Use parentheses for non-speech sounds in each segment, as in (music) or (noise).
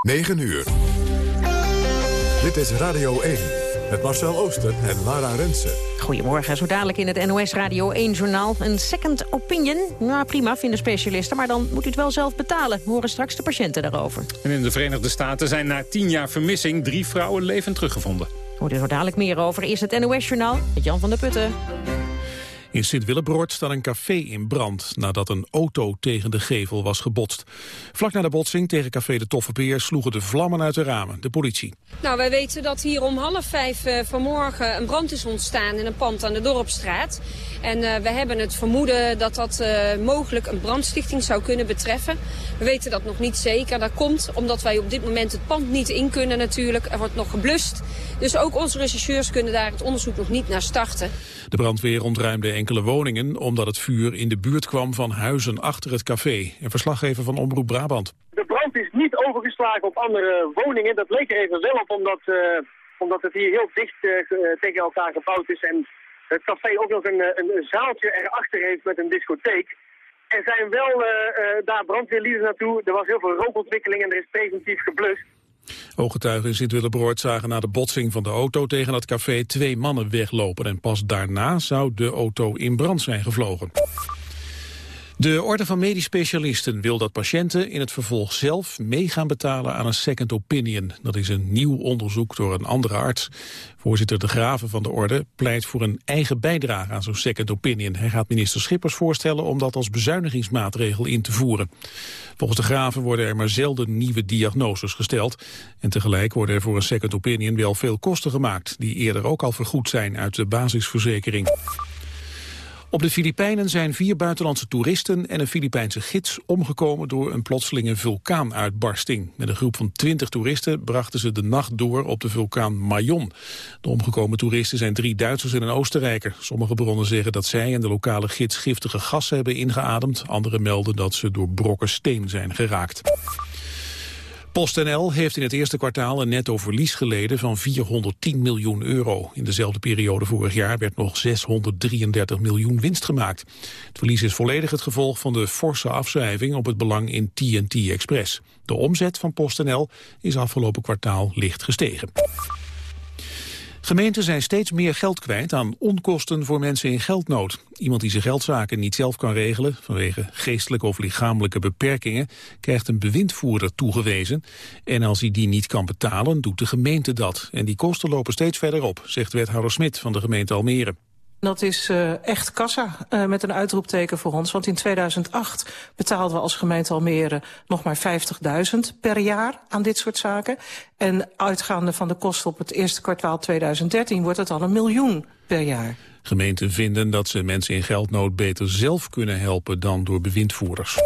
9 uur. Dit is Radio 1 met Marcel Ooster en Lara Rensen. Goedemorgen, zo dadelijk in het NOS Radio 1-journaal. Een second opinion? Nou, prima, vinden specialisten. Maar dan moet u het wel zelf betalen. We horen straks de patiënten daarover. En in de Verenigde Staten zijn na tien jaar vermissing... drie vrouwen levend teruggevonden. Hoort er zo dadelijk meer over. Eerst het NOS-journaal met Jan van der Putten. In Sint-Willebroord staat een café in brand nadat een auto tegen de gevel was gebotst. Vlak na de botsing tegen café De Toffe Peer sloegen de vlammen uit de ramen, de politie. Nou, wij weten dat hier om half vijf uh, vanmorgen een brand is ontstaan in een pand aan de Dorpstraat. En uh, we hebben het vermoeden dat dat uh, mogelijk een brandstichting zou kunnen betreffen. We weten dat nog niet zeker. Dat komt omdat wij op dit moment het pand niet in kunnen natuurlijk. Er wordt nog geblust. Dus ook onze rechercheurs kunnen daar het onderzoek nog niet naar starten. De brandweer ontruimde enkele woningen omdat het vuur in de buurt kwam van huizen achter het café. Een verslaggever van Omroep Brabant. De brand is niet overgeslagen op andere woningen. Dat leek er even wel op omdat, uh, omdat het hier heel dicht uh, tegen elkaar gebouwd is. En het café ook nog een, een zaaltje erachter heeft met een discotheek. Er zijn wel daar brandweerlieden naartoe. Er was heel veel rookontwikkeling en er is preventief geblust. Ooggetuigen in Sint-Willebroord zagen na de botsing van de auto tegen het café twee mannen weglopen. En pas daarna zou de auto in brand zijn gevlogen. De Orde van Medisch Specialisten wil dat patiënten in het vervolg zelf mee gaan betalen aan een second opinion. Dat is een nieuw onderzoek door een andere arts. Voorzitter De Graven van de Orde pleit voor een eigen bijdrage aan zo'n second opinion. Hij gaat minister Schippers voorstellen om dat als bezuinigingsmaatregel in te voeren. Volgens De Graven worden er maar zelden nieuwe diagnoses gesteld. En tegelijk worden er voor een second opinion wel veel kosten gemaakt... die eerder ook al vergoed zijn uit de basisverzekering. Op de Filipijnen zijn vier buitenlandse toeristen en een Filipijnse gids omgekomen door een plotselinge vulkaanuitbarsting. Met een groep van twintig toeristen brachten ze de nacht door op de vulkaan Mayon. De omgekomen toeristen zijn drie Duitsers en een Oostenrijker. Sommige bronnen zeggen dat zij en de lokale gids giftige gassen hebben ingeademd. Anderen melden dat ze door brokken steen zijn geraakt. PostNL heeft in het eerste kwartaal een netto verlies geleden van 410 miljoen euro. In dezelfde periode vorig jaar werd nog 633 miljoen winst gemaakt. Het verlies is volledig het gevolg van de forse afschrijving op het belang in TNT Express. De omzet van PostNL is afgelopen kwartaal licht gestegen. Gemeenten zijn steeds meer geld kwijt aan onkosten voor mensen in geldnood. Iemand die zijn geldzaken niet zelf kan regelen, vanwege geestelijke of lichamelijke beperkingen, krijgt een bewindvoerder toegewezen. En als hij die niet kan betalen, doet de gemeente dat. En die kosten lopen steeds verder op, zegt wethouder Smit van de gemeente Almere. Dat is uh, echt kassa uh, met een uitroepteken voor ons. Want in 2008 betaalden we als gemeente Almere nog maar 50.000 per jaar aan dit soort zaken. En uitgaande van de kosten op het eerste kwartaal 2013 wordt het al een miljoen per jaar. Gemeenten vinden dat ze mensen in geldnood beter zelf kunnen helpen dan door bewindvoerders.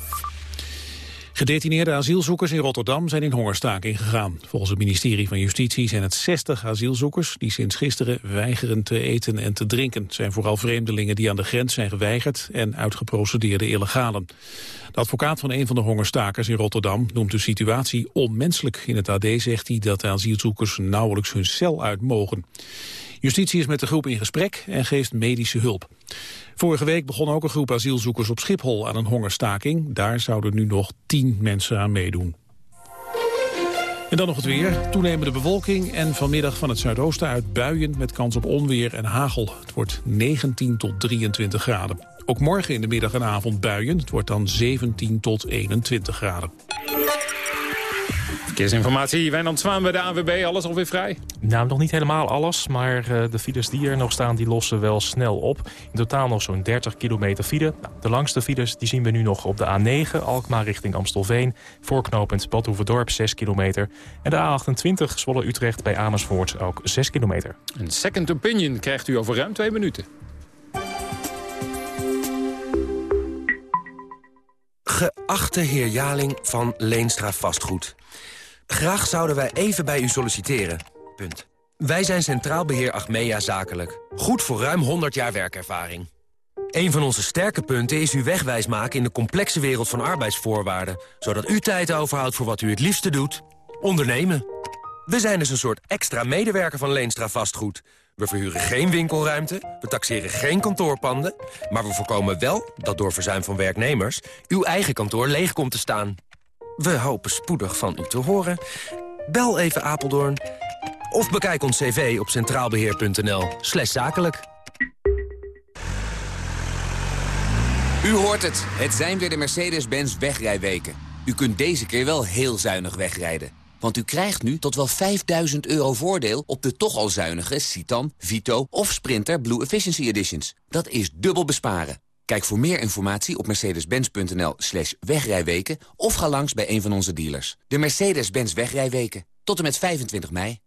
Gedetineerde asielzoekers in Rotterdam zijn in hongerstaking gegaan. Volgens het ministerie van Justitie zijn het 60 asielzoekers... die sinds gisteren weigeren te eten en te drinken. Het zijn vooral vreemdelingen die aan de grens zijn geweigerd... en uitgeprocedeerde illegalen. De advocaat van een van de hongerstakers in Rotterdam noemt de situatie onmenselijk. In het AD zegt hij dat de asielzoekers nauwelijks hun cel uit mogen. Justitie is met de groep in gesprek en geeft medische hulp. Vorige week begon ook een groep asielzoekers op Schiphol aan een hongerstaking. Daar zouden nu nog tien mensen aan meedoen. En dan nog het weer. Toenemende bewolking en vanmiddag van het zuidoosten uit buien met kans op onweer en hagel. Het wordt 19 tot 23 graden. Ook morgen in de middag en avond buien. Het wordt dan 17 tot 21 graden. Verkeersinformatie, Wijnand Zwaan bij de AWB, alles alweer vrij? Nou, nog niet helemaal alles, maar uh, de files die er nog staan, die lossen wel snel op. In totaal nog zo'n 30 kilometer file. Nou, de langste files die zien we nu nog op de A9, Alkmaar richting Amstelveen. Voorknopend Badhoevedorp 6 kilometer. En de A28, Zwolle-Utrecht bij Amersfoort ook 6 kilometer. Een second opinion krijgt u over ruim twee minuten. Geachte heer Jaling van Leenstra Vastgoed. Graag zouden wij even bij u solliciteren. Punt. Wij zijn Centraal Beheer Achmea Zakelijk. Goed voor ruim 100 jaar werkervaring. Een van onze sterke punten is uw wegwijs maken in de complexe wereld van arbeidsvoorwaarden. Zodat u tijd overhoudt voor wat u het liefste doet. Ondernemen. We zijn dus een soort extra medewerker van Leenstra Vastgoed. We verhuren geen winkelruimte, we taxeren geen kantoorpanden... maar we voorkomen wel dat door verzuim van werknemers... uw eigen kantoor leeg komt te staan. We hopen spoedig van u te horen. Bel even Apeldoorn of bekijk ons cv op centraalbeheer.nl zakelijk. U hoort het. Het zijn weer de Mercedes-Benz wegrijweken. U kunt deze keer wel heel zuinig wegrijden. Want u krijgt nu tot wel 5000 euro voordeel op de toch al zuinige Citan, Vito of Sprinter Blue Efficiency Editions. Dat is dubbel besparen. Kijk voor meer informatie op mercedes-benz.nl slash wegrijweken... of ga langs bij een van onze dealers. De Mercedes-Benz wegrijweken. Tot en met 25 mei.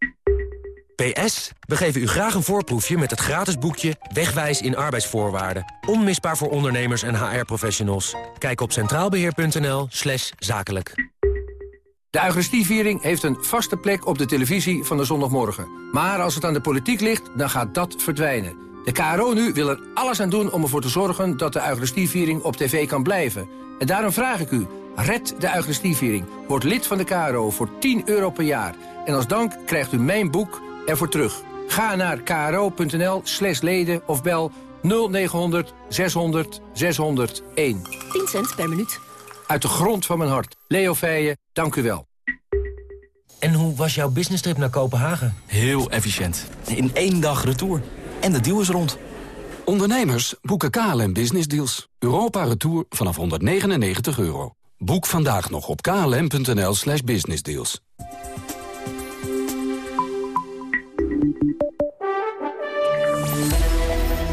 PS, we geven u graag een voorproefje met het gratis boekje Wegwijs in arbeidsvoorwaarden. Onmisbaar voor ondernemers en HR-professionals. Kijk op centraalbeheer.nl slash zakelijk. De Eucharistieviering heeft een vaste plek op de televisie van de zondagmorgen. Maar als het aan de politiek ligt, dan gaat dat verdwijnen. De KRO nu wil er alles aan doen om ervoor te zorgen dat de Eucharistieviering op tv kan blijven. En daarom vraag ik u, red de Eucharistieviering. Word lid van de KRO voor 10 euro per jaar. En als dank krijgt u mijn boek ervoor terug. Ga naar kro.nl slash leden of bel 0900 600 601. 10 cent per minuut. Uit de grond van mijn hart. Leo Feijen, dank u wel. En hoe was jouw business trip naar Kopenhagen? Heel efficiënt. In één dag retour. En de deal is rond. Ondernemers boeken KLM Business Deals. Europa Retour vanaf 199 euro. Boek vandaag nog op klm.nl slash businessdeals.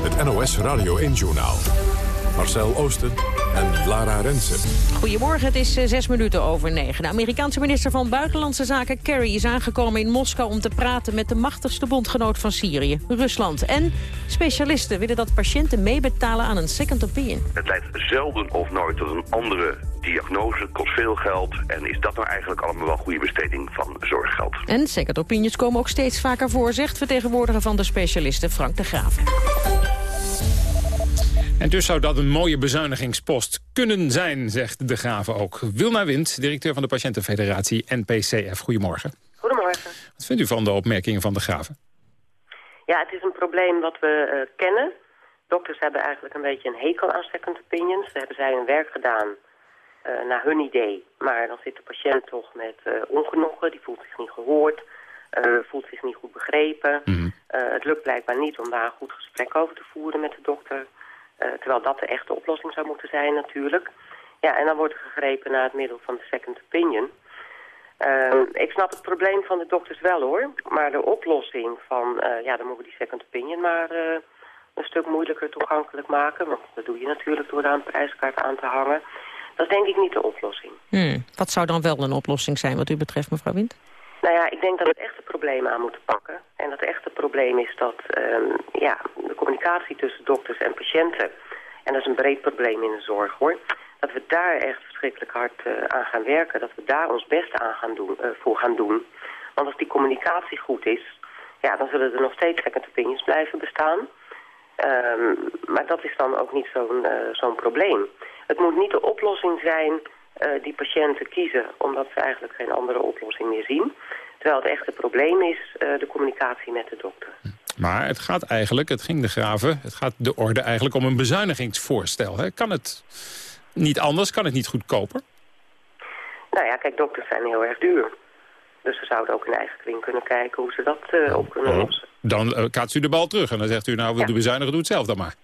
Het NOS Radio 1-journaal. Marcel Oosten en Lara Rensen. Goedemorgen, het is eh, zes minuten over negen. De Amerikaanse minister van Buitenlandse Zaken Kerry is aangekomen in Moskou... om te praten met de machtigste bondgenoot van Syrië, Rusland. En specialisten willen dat patiënten meebetalen aan een second opinion. Het leidt zelden of nooit tot een andere diagnose, kost veel geld... en is dat nou eigenlijk allemaal wel goede besteding van zorggeld. En second opinions komen ook steeds vaker voor, zegt vertegenwoordiger van de specialisten Frank de Graaf. En dus zou dat een mooie bezuinigingspost kunnen zijn, zegt de Graven ook. Wilna Wind, directeur van de Patiëntenfederatie NPCF. Goedemorgen. Goedemorgen. Wat vindt u van de opmerkingen van de Graven? Ja, het is een probleem wat we uh, kennen. Dokters hebben eigenlijk een beetje een hekel aan second opinions. Daar hebben zij hun werk gedaan uh, naar hun idee. Maar dan zit de patiënt toch met uh, ongenoegen. Die voelt zich niet gehoord. voelt zich niet goed begrepen. Mm -hmm. het lukt blijkbaar niet om daar een goed gesprek over te voeren met de dokter. Uh, terwijl dat de echte oplossing zou moeten zijn natuurlijk. Ja, en dan wordt er gegrepen naar het middel van de second opinion. Uh, ik snap het probleem van de dokters wel hoor. Maar de oplossing van, uh, ja dan moeten we die second opinion maar een stuk moeilijker toegankelijk maken. Want dat doe je natuurlijk door daar een prijskaart aan te hangen. Dat is denk ik niet de oplossing. Hmm. Wat zou dan wel een oplossing zijn wat u betreft mevrouw Wind? Nou ja, ik denk dat het echte probleem aan moeten pakken. En dat echte probleem is dat um, ja, de communicatie tussen dokters en patiënten... en dat is een breed probleem in de zorg hoor... dat we daar echt verschrikkelijk hard uh, aan gaan werken. Dat we daar ons beste aan gaan doen, uh, voor gaan doen. Want als die communicatie goed is... ja, dan zullen er nog steeds second opinions blijven bestaan. Um, maar dat is dan ook niet zo'n uh, zo'n probleem. Het moet niet de oplossing zijn die patiënten kiezen... omdat ze eigenlijk geen andere oplossing meer zien. Terwijl het echte probleem is uh, de communicatie met de dokter. Maar het gaat eigenlijk, het ging de graven... het gaat de orde eigenlijk om een bezuinigingsvoorstel. Hè? Kan het niet anders? Kan het niet goedkoper? Nou ja, kijk, dokters zijn heel erg duur. Dus ze zouden ook in eigen kring kunnen kijken hoe ze dat uh, op kunnen lossen. Dan uh, kaatst u de bal terug en dan zegt u, nou, wil ja. de bezuinigen, doe het zelf dan maar.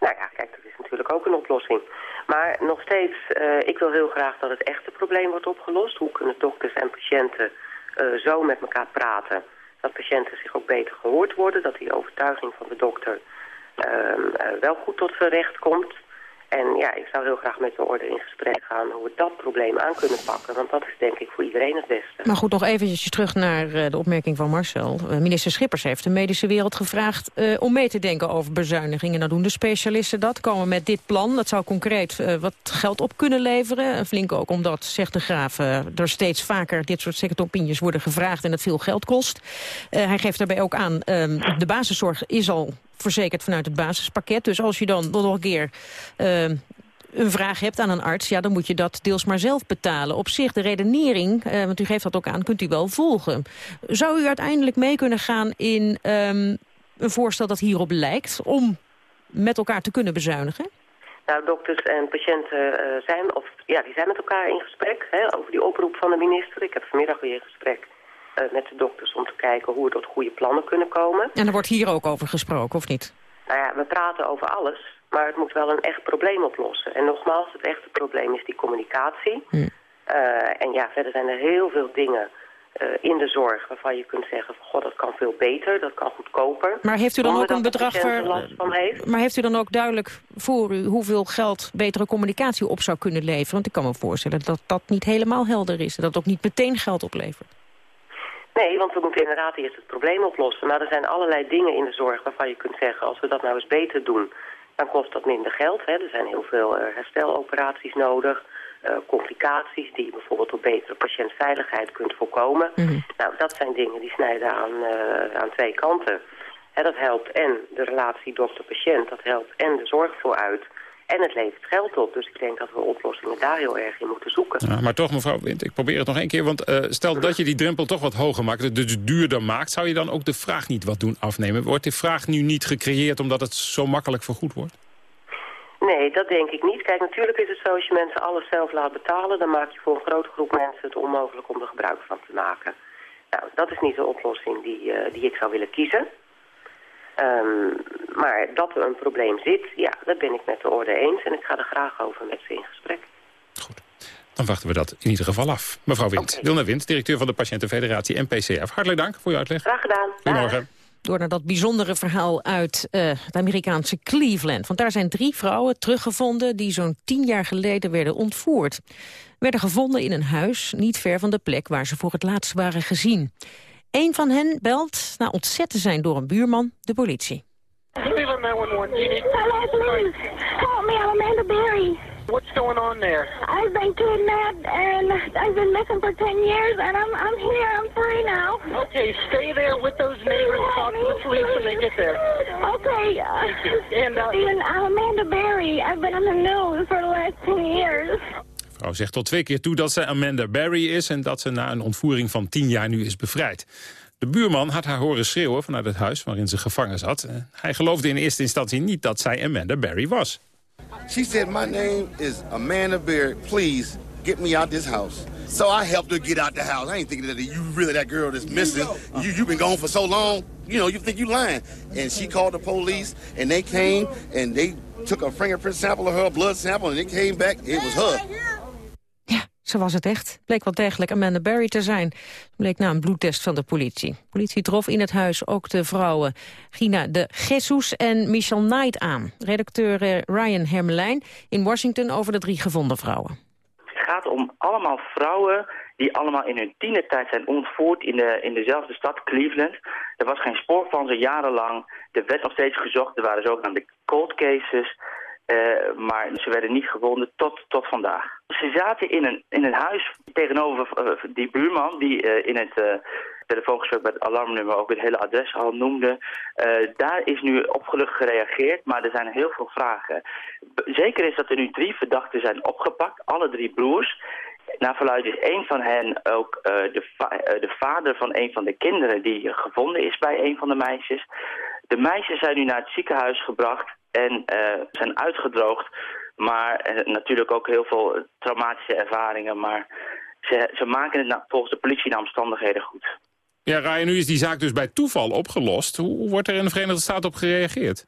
Nou ja, kijk, dat is natuurlijk ook een oplossing. Maar nog steeds, uh, ik wil heel graag dat het echte probleem wordt opgelost. Hoe kunnen dokters en patiënten zo met elkaar praten... dat patiënten zich ook beter gehoord worden... dat die overtuiging van de dokter uh, wel goed tot zijn recht komt... En ja, ik zou heel graag met de orde in gesprek gaan hoe we dat probleem aan kunnen pakken. Want dat is denk ik voor iedereen het beste. Maar goed, nog eventjes terug naar uh, de opmerking van Marcel. Uh, minister Schippers heeft de medische wereld gevraagd uh, om mee te denken over bezuinigingen. Nou doen de specialisten dat, komen met dit plan. Dat zou concreet wat geld op kunnen leveren. Flink ook omdat, zegt de Graaf, er steeds vaker dit soort second worden gevraagd en het veel geld kost. hij geeft daarbij ook aan, de basiszorg is al verzekerd vanuit het basispakket. Dus als je dan nog een keer uh, een vraag hebt aan een arts... ja, dan moet je dat deels maar zelf betalen. Op zich, de redenering, uh, want u geeft dat ook aan, kunt u wel volgen. Zou u uiteindelijk mee kunnen gaan in um, een voorstel dat hierop lijkt... om met elkaar te kunnen bezuinigen? Nou, dokters en patiënten uh, zijn, of, ja, die zijn met elkaar in gesprek hè, over die oproep van de minister. Ik heb vanmiddag weer een gesprek met de dokters om te kijken hoe we tot goede plannen kunnen komen. En er wordt hier ook over gesproken, of niet? Nou ja, we praten over alles, maar het moet wel een echt probleem oplossen. En nogmaals, het echte probleem is die communicatie. Hm. Uh, en ja, verder zijn er heel veel dingen uh, in de zorg waarvan je kunt zeggen... van god, dat kan veel beter, dat kan goedkoper. Maar heeft u dan ook een bedrag voor... Maar heeft u dan ook duidelijk voor u hoeveel geld betere communicatie op zou kunnen leveren? Want ik kan me voorstellen dat dat niet helemaal helder is. Dat het ook niet meteen geld oplevert. Nee, want we moeten inderdaad eerst het probleem oplossen. Maar er zijn allerlei dingen in de zorg waarvan je kunt zeggen... als we dat nou eens beter doen, dan kost dat minder geld. Hè. Er zijn heel veel uh, hersteloperaties nodig... Uh, complicaties die je bijvoorbeeld door betere patiëntveiligheid kunt voorkomen. Mm -hmm. Nou, dat zijn dingen die snijden aan, uh, aan twee kanten. Hè, dat helpt en de relatie dokter-patiënt, dat helpt en de zorg vooruit. En het levert geld op, dus ik denk dat we oplossingen daar heel erg in moeten zoeken. Ja, maar toch, mevrouw Wind, ik probeer het nog één keer. Want uh, stel dat je die drempel toch wat hoger maakt, dus duurder maakt... zou je dan ook de vraag niet wat doen afnemen? Wordt die vraag nu niet gecreëerd omdat het zo makkelijk vergoed wordt? Nee, dat denk ik niet. Kijk, natuurlijk is het zo, als je mensen alles zelf laat betalen... dan maak je voor een grote groep mensen het onmogelijk om er gebruik van te maken. Nou, dat is niet de oplossing die, uh, die ik zou willen kiezen. Um, maar dat er een probleem zit, ja, dat ben ik met de orde eens. En ik ga er graag over met ze in gesprek. Goed. Dan wachten we dat in ieder geval af. Mevrouw Wind, okay. Wilna Wind, directeur van de Patiëntenfederatie NPCF. Hartelijk dank voor uw uitleg. Graag gedaan. Goedemorgen. Door naar dat bijzondere verhaal uit uh, het Amerikaanse Cleveland. Want daar zijn drie vrouwen teruggevonden die zo'n tien jaar geleden werden ontvoerd. Werden gevonden in een huis niet ver van de plek waar ze voor het laatst waren gezien. Een van hen belt na ontzet te zijn door een buurman de politie. Cleveland 911. Hello, police. Help me, I'm Amanda Berry. What's going on there? I've been kidnapped and I've been missing for 10 years and I'm I'm here. I'm free now. Okay, stay there with those neighbors. Talk to the police when they get there. Okay. Uh, and uh, Steven, I'm Amanda Berry. I've been on the news for the last 10 years. Vrouw zegt tot twee keer toe dat ze Amanda Barry is... en dat ze na een ontvoering van tien jaar nu is bevrijd. De buurman had haar horen schreeuwen vanuit het huis waarin ze gevangen zat. Hij geloofde in eerste instantie niet dat zij Amanda Barry was. She said, my name is Amanda Barry. Please, get me out this house. So I helped her get out the house. I ain't thinking that you really that girl that's missing. You, you've been gone for so long. You know, you think you lying. And she called the police, and they came, and they took a fingerprint sample of her, blood sample, and it came back. It was her. Zo was het echt. Bleek wel degelijk Amanda Barry te zijn. Bleek na een bloedtest van de politie. Politie trof in het huis ook de vrouwen Gina de Jesus en Michelle Knight aan. Redacteur eh, Ryan Hermelijn in Washington over de drie gevonden vrouwen. Het gaat om allemaal vrouwen die allemaal in hun tienertijd zijn ontvoerd in, de, in dezelfde stad, Cleveland. Er was geen spoor van ze jarenlang. Er werd nog steeds gezocht. Er waren zogenaamde cold cases. Uh, maar ze werden niet gevonden tot, tot vandaag. Ze zaten in een, in een huis tegenover uh, die buurman die uh, in het telefoongesprek bij het alarmnummer ook het hele adres al noemde. daar is nu opgelucht gereageerd, maar er zijn heel veel vragen. Zeker is dat er nu drie verdachten zijn opgepakt, alle drie broers. Naar verluid is één van hen ook de, de vader van een van de kinderen die gevonden is bij een van de meisjes. De meisjes zijn nu naar het ziekenhuis gebracht en uh, zijn uitgedroogd. Maar uh, natuurlijk ook heel veel traumatische ervaringen. Maar ze, ze maken het volgens de politie naar omstandigheden goed. Ja, Ryan, nu is die zaak dus bij toeval opgelost. Hoe wordt er in de Verenigde Staten op gereageerd?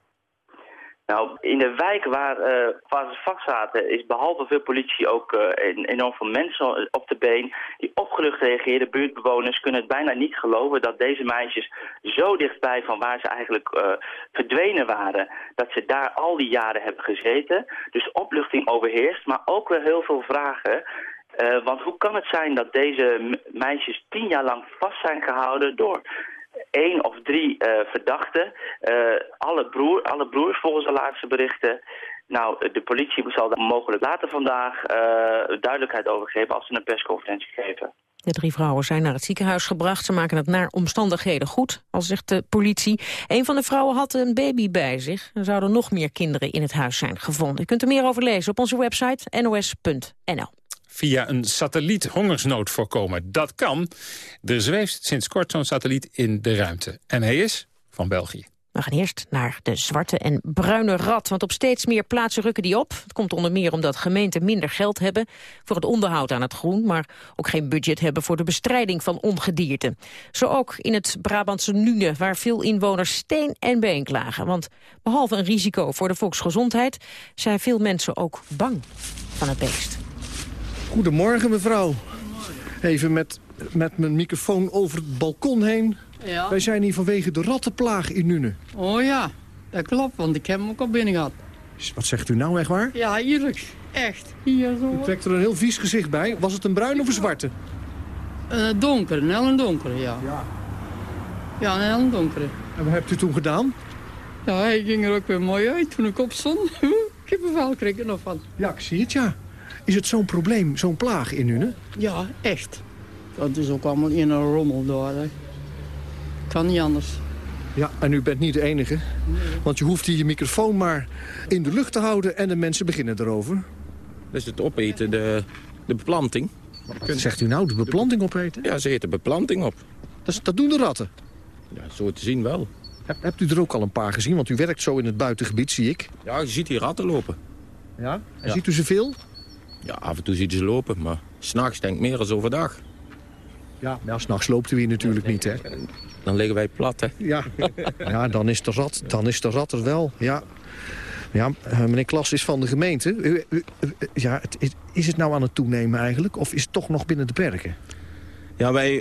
Nou, in de wijk waar, uh, waar ze vast zaten is behalve veel politie ook uh, enorm veel mensen op de been die opgelucht reageerden. Buurtbewoners kunnen het bijna niet geloven dat deze meisjes zo dichtbij van waar ze eigenlijk uh, verdwenen waren, dat ze daar al die jaren hebben gezeten. Dus opluchting overheerst, maar ook wel heel veel vragen. Want hoe kan het zijn dat deze meisjes tien jaar lang vast zijn gehouden door één of drie uh, verdachten. Uh, alle, broer, alle broers volgens de laatste berichten. Nou, de politie zal daar mogelijk later vandaag uh, duidelijkheid over geven als ze een persconferentie geven. De drie vrouwen zijn naar het ziekenhuis gebracht. Ze maken het naar omstandigheden goed, al zegt de politie. Een van de vrouwen had een baby bij zich. Er zouden nog meer kinderen in het huis zijn gevonden. U kunt er meer over lezen op onze website nos.nl via een satelliet hongersnood voorkomen. Dat kan. Er zweeft sinds kort zo'n satelliet in de ruimte. En hij is van België. We gaan eerst naar de zwarte en bruine rat, want op steeds meer plaatsen rukken die op. Het komt onder meer omdat gemeenten minder geld hebben voor het onderhoud aan het groen, maar ook geen budget hebben voor de bestrijding van ongedierte. Zo ook in het Brabantse Nune, waar veel inwoners steen en been klagen. Want behalve een risico voor de volksgezondheid zijn veel mensen ook bang van het beest. Goedemorgen mevrouw. Even met, met mijn microfoon over het balkon heen. Ja. Wij zijn hier vanwege de rattenplaag in Nune. Oh ja, dat klopt, want ik heb hem ook al binnen gehad. Wat zegt u nou, echt waar? Ja, eerlijk. Echt. Hier zo. U trekt er een heel vies gezicht bij. Was het een bruin of een zwarte? Uh, donker, een heel donkere, ja. Ja. Ja, een heel donkere. En wat hebt u toen gedaan? Ja, hij ging er ook weer mooi uit toen ik opstond. Kippenvel (laughs) kreeg ik er nog van. Ja, ik zie het, ja. Is het zo'n probleem, zo'n plaag in Nune? Ja, echt. Dat is ook allemaal in een rommel door. Hè. Kan niet anders. Ja, en u bent niet de enige. Want je hoeft hier je microfoon maar in de lucht te houden... en de mensen beginnen erover. Dus het opeten, de, de beplanting. Wat zegt u nou, de beplanting opeten? Ja, ze eten beplanting op. Dat, dat doen de ratten? Ja, zo te zien wel. Heb, hebt u er ook al een paar gezien? Want u werkt zo in het buitengebied, zie ik. Ja, je ziet hier ratten lopen. Ja? En ziet u ze veel? Ja, af en toe ziet ze lopen, maar s'nachts denk ik meer dan overdag. Ja, ja s'nachts loopt hier natuurlijk niet, hè? Dan liggen wij plat, hè? Ja, ja dan, is de rat, dan is de rat er wel, ja. Ja, meneer Klas is van de gemeente. U, u, ja, het, is, is het nou aan het toenemen eigenlijk? Of is het toch nog binnen de perken? Ja, wij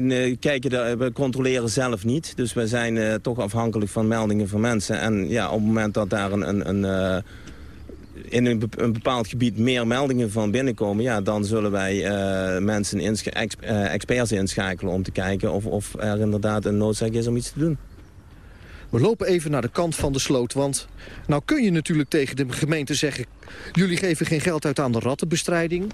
uh, kijken daar, we controleren zelf niet. Dus we zijn uh, toch afhankelijk van meldingen van mensen. En ja, op het moment dat daar een, een, een uh, in een, bepaald gebied meer meldingen van binnenkomen... ja, dan zullen wij mensen, inscha ex experts inschakelen om te kijken... Of, of er inderdaad een noodzaak is om iets te doen. We lopen even naar de kant van de sloot, want nou kun je natuurlijk tegen de gemeente zeggen... jullie geven geen geld uit aan de rattenbestrijding.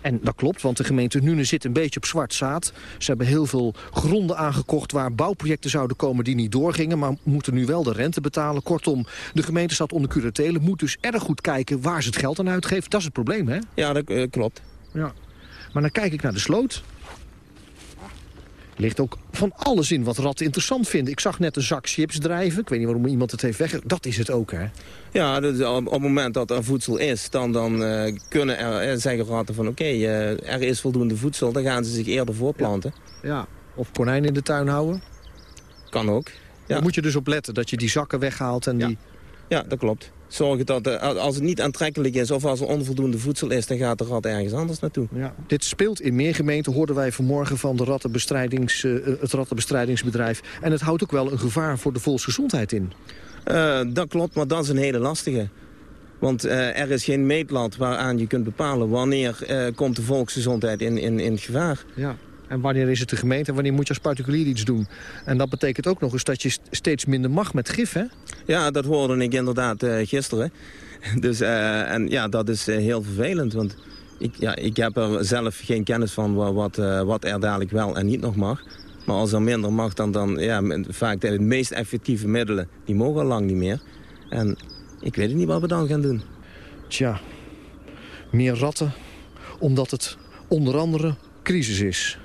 En dat klopt, want de gemeente Nune zit een beetje op zwart zaad. Ze hebben heel veel gronden aangekocht waar bouwprojecten zouden komen die niet doorgingen... maar moeten nu wel de rente betalen. Kortom, de gemeente staat onder curatele, moet dus erg goed kijken waar ze het geld aan uitgeeft. Dat is het probleem, hè? Ja, dat uh, klopt. Ja. Maar dan kijk ik naar de sloot. Er ligt ook van alles in wat ratten interessant vinden. Ik zag net een zak chips drijven. Ik weet niet waarom iemand het heeft weg. Dat is het ook, hè? Ja, dus op, op het moment dat er voedsel is, dan, dan uh, kunnen er, zeggen ratten van... oké, okay, uh, er is voldoende voedsel, dan gaan ze zich eerder voorplanten. Ja, ja. of konijnen in de tuin houden. Kan ook. Ja. Daar moet je dus op letten, dat je die zakken weghaalt en ja. die... Ja, dat klopt. Zorgen dat als het niet aantrekkelijk is of als er onvoldoende voedsel is... dan gaat de rat ergens anders naartoe. Ja. Dit speelt in meer gemeenten, hoorden wij vanmorgen van de rattenbestrijdings, uh, het rattenbestrijdingsbedrijf. En het houdt ook wel een gevaar voor de volksgezondheid in. Uh, dat klopt, maar dat is een hele lastige. Want er is geen meetlat waaraan je kunt bepalen... wanneer komt de volksgezondheid in, in, in gevaar. Ja. En wanneer is het de gemeente en wanneer moet je als particulier iets doen? En dat betekent ook nog eens dat je steeds minder mag met gif, hè? Ja, dat hoorde ik inderdaad uh, gisteren. (laughs) Dus, uh, en ja, dat is uh, heel vervelend, want ik, ja, ik heb er zelf geen kennis van wat, wat er dadelijk wel en niet nog mag. Maar als er minder mag, dan, dan ja, vaak de meest effectieve middelen, die mogen al lang niet meer. En ik weet niet wat we dan gaan doen. Tja, meer ratten, omdat het onder andere crisis is.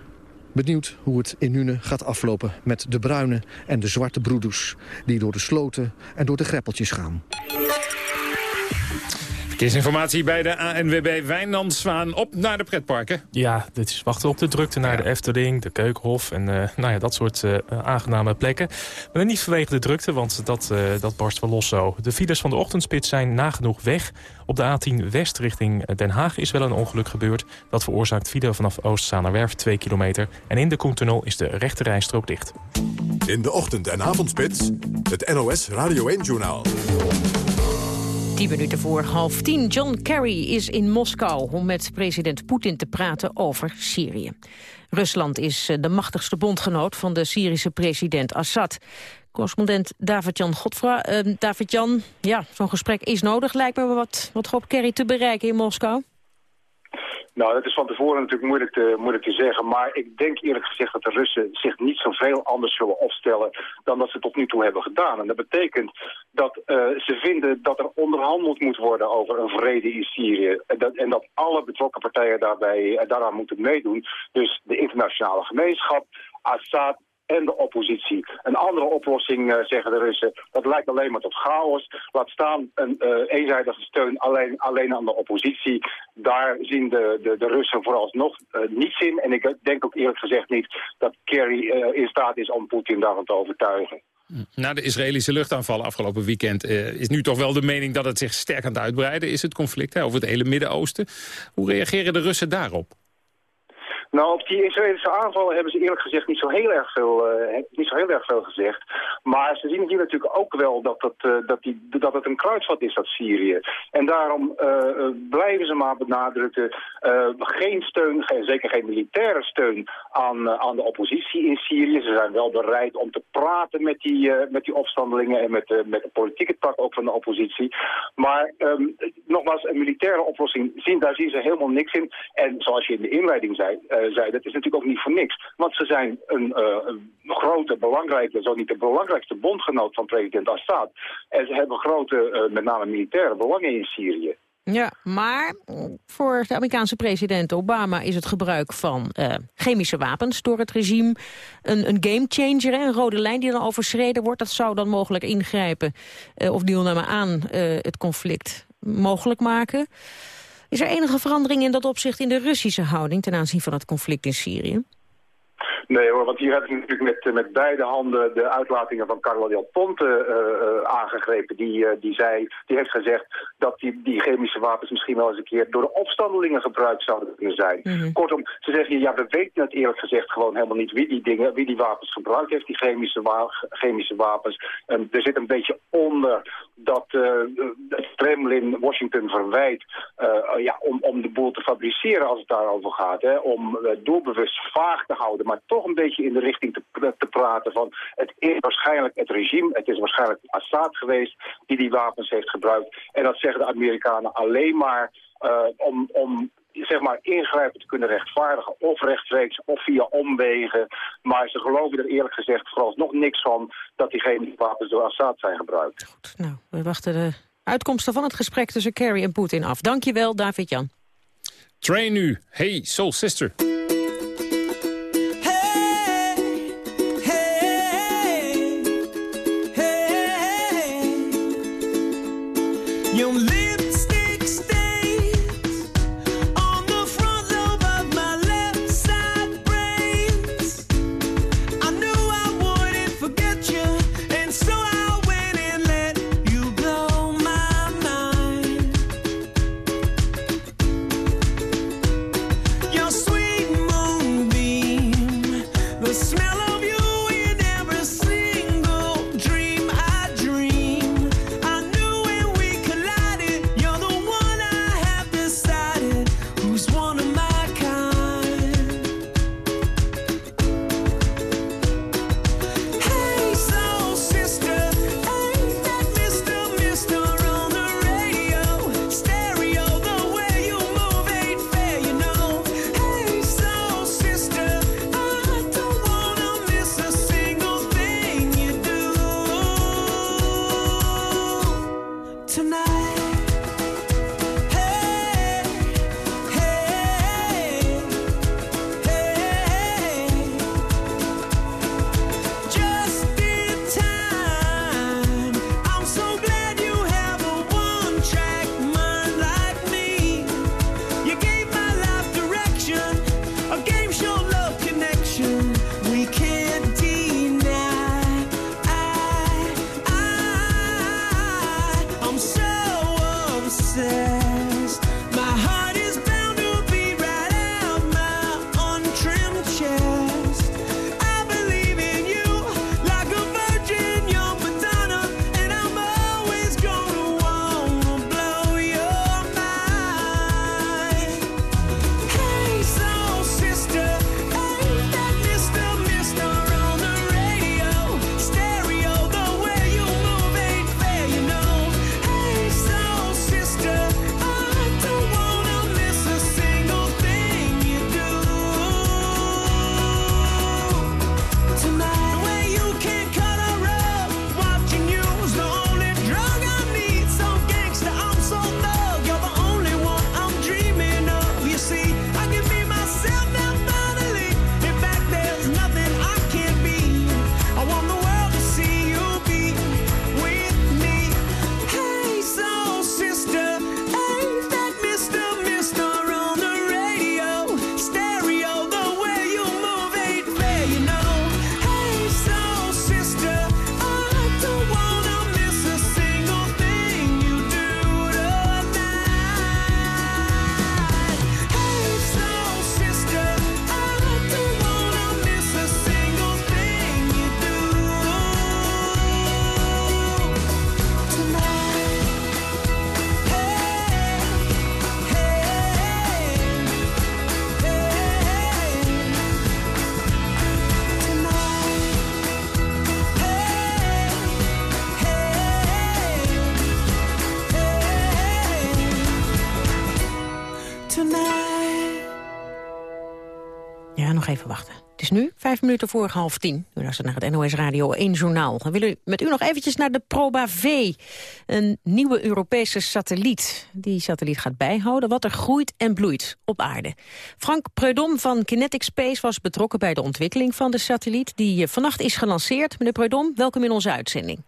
Benieuwd hoe het in Nune gaat aflopen met de bruine en de zwarte broeders... die door de sloten en door de greppeltjes gaan. Verkeersinformatie bij de ANWB Wijnandswaan op naar de pretparken. Ja, dit is wachten op de drukte naar ja. de Efteling, de Keukenhof en uh, nou ja, dat soort uh, aangename plekken. Maar niet vanwege de drukte, want dat, uh, dat barst wel los zo. De files van de ochtendspits zijn nagenoeg weg. Op de A10 West richting Den Haag is wel een ongeluk gebeurd. Dat veroorzaakt file vanaf Oost-Zanerwerf 2 kilometer. En in de Koentunnel is de rechte rijstrook dicht. In de ochtend- en avondspits, het NOS Radio 1-journaal. 10 minuten voor half tien. John Kerry is in Moskou om met president Poetin te praten over Syrië. Rusland is de machtigste bondgenoot van de Syrische president Assad. Correspondent David-Jan Godfra. Uh, David-Jan, ja, zo'n gesprek is nodig. Lijkt me wat, wat hoopt Kerry te bereiken in Moskou? Nou, dat is van tevoren natuurlijk moeilijk te, moeilijk te zeggen. Maar ik denk eerlijk gezegd dat de Russen zich niet zoveel anders zullen opstellen dan dat ze tot nu toe hebben gedaan. En dat betekent dat uh, ze vinden dat er onderhandeld moet worden over een vrede in Syrië. En dat, en dat alle betrokken partijen daarbij, uh, daaraan moeten meedoen. Dus de internationale gemeenschap, Assad en de oppositie. Een andere oplossing, uh, zeggen de Russen, dat lijkt alleen maar tot chaos. Laat staan een uh, eenzijdige steun alleen, alleen aan de oppositie. Daar zien de, de, de Russen vooralsnog uh, niets in. En ik denk ook eerlijk gezegd niet dat Kerry in staat is om Poetin daarvan te overtuigen. Na de Israëlische luchtaanvallen afgelopen weekend is nu toch wel de mening dat het zich sterk aan het uitbreiden is, het conflict hè, over het hele Midden-Oosten. Hoe reageren de Russen daarop? Nou, op die Israëlische aanvallen hebben ze eerlijk gezegd niet zo heel erg veel, uh, niet zo heel erg veel gezegd. Maar ze zien hier natuurlijk ook wel dat het, uh, dat dat het een kruidvat is, dat Syrië. En daarom uh, blijven ze maar benadrukken geen steun, geen, zeker geen militaire steun aan, aan de oppositie in Syrië. Ze zijn wel bereid om te praten met die, met die opstandelingen en met, met de politieke tak ook van de oppositie. Maar um, nogmaals, een militaire oplossing, zien, daar zien ze helemaal niks in. En zoals je in de inleiding zei, zei, dat is natuurlijk ook niet voor niks. Want ze zijn een, uh, een grote, belangrijke, zo niet de belangrijkste bondgenoot van president Assad. En ze hebben grote, uh, met name militaire belangen in Syrië. Ja, maar voor de Amerikaanse president Obama is het gebruik van chemische wapens door het regime een, een gamechanger, een rode lijn die dan overschreden wordt. Dat zou dan mogelijk ingrijpen uh, of deelname aan het conflict mogelijk maken. Is er enige verandering in dat opzicht in de Russische houding... ten aanzien van het conflict in Syrië? Nee hoor, want hier hebben ze natuurlijk met, met beide handen de uitlatingen van Carlo Del Ponte uh, uh, aangegrepen. Die, uh, die, zei, die heeft gezegd dat die, die chemische wapens misschien wel eens een keer door de opstandelingen gebruikt zouden kunnen zijn. Mm -hmm. Kortom, ze zeggen ja, we weten het eerlijk gezegd gewoon helemaal niet wie die dingen, wie die wapens gebruikt heeft, die chemische, wa chemische wapens. En er zit een beetje onder dat het Kremlin Washington verwijt ja, om, om de boel te fabriceren als het daarover gaat. Hè, om doelbewust vaag te houden, maar toch een beetje in de richting te, te praten van... het is waarschijnlijk het regime, het is waarschijnlijk Assad geweest... die die wapens heeft gebruikt. En dat zeggen de Amerikanen alleen maar om... om zeg maar ingrijpen te kunnen rechtvaardigen. Of rechtstreeks of via omwegen. Maar ze geloven er eerlijk gezegd vooralsnog niks van... dat die chemische wapens door Assad zijn gebruikt. Goed, nou, we wachten de uitkomsten van het gesprek tussen Kerry en Poetin af. Dankjewel, David-Jan. Train nu. Hey, Soul Sister. Vijf minuten voor half tien. U luistert naar het NOS Radio 1 Journaal. Dan willen we met u nog eventjes naar de Proba V. Een nieuwe Europese satelliet. Die satelliet gaat bijhouden wat er groeit en bloeit op aarde. Frank Preudom van Kinetic Space was betrokken bij de ontwikkeling van de satelliet... die eh, vannacht is gelanceerd. Meneer Preudom, welkom in onze uitzending.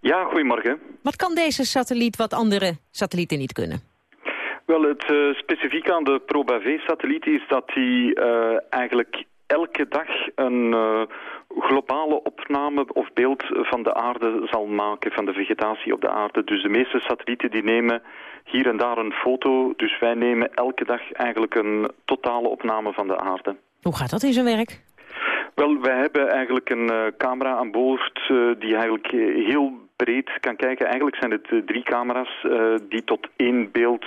Ja, goedemorgen. Wat kan deze satelliet wat andere satellieten niet kunnen? Wel, het uh, specifieke aan de ProBaV-satelliet is dat die uh, eigenlijk elke dag een uh, globale opname of beeld van de aarde zal maken, van de vegetatie op de aarde. Dus de meeste satellieten die nemen hier en daar een foto, dus wij nemen elke dag eigenlijk een totale opname van de aarde. Hoe gaat dat in zijn werk? Wel, wij hebben eigenlijk een uh, camera aan boord uh, die eigenlijk heel breed kan kijken. Eigenlijk zijn het uh, drie camera's die tot één beeld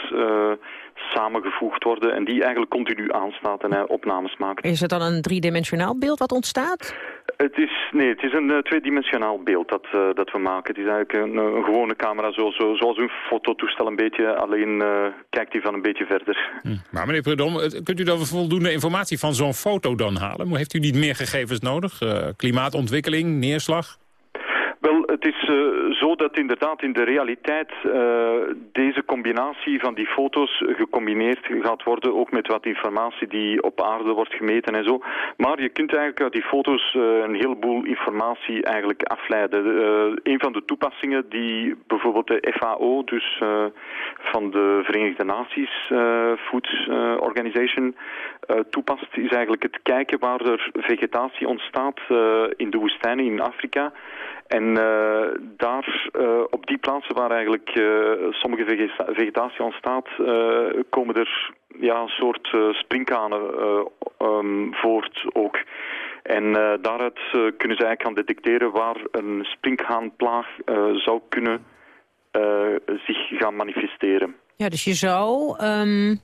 samengevoegd worden en die eigenlijk continu aanstaat en opnames maakt. Is het dan een driedimensionaal beeld wat ontstaat? Het is, nee, het is een uh, tweedimensionaal beeld dat, uh, dat we maken. Het is eigenlijk een, een gewone camera, zoals, zoals een fototoestel een beetje, alleen uh, kijkt hij van een beetje verder. Hm. Maar meneer Predom, kunt u dan voldoende informatie van zo'n foto dan halen? Heeft u niet meer gegevens nodig? klimaatontwikkeling, neerslag? Het is uh, zo dat inderdaad in de realiteit uh, deze combinatie van die foto's gecombineerd gaat worden, ook met wat informatie die op aarde wordt gemeten en zo. Maar je kunt eigenlijk uit die foto's uh, een heleboel informatie eigenlijk afleiden. een van de toepassingen die bijvoorbeeld de FAO, dus van de Verenigde Naties Food Organization, toepast, is eigenlijk het kijken waar er vegetatie ontstaat in de woestijnen in Afrika. En uh, daar, uh, op die plaatsen waar eigenlijk uh, sommige vegeta vegetatie ontstaat, komen er ja, een soort springkanen um, voort ook. En daaruit kunnen ze eigenlijk gaan detecteren waar een springhaanplaag zou kunnen zich gaan manifesteren. Ja, dus je zou... Um,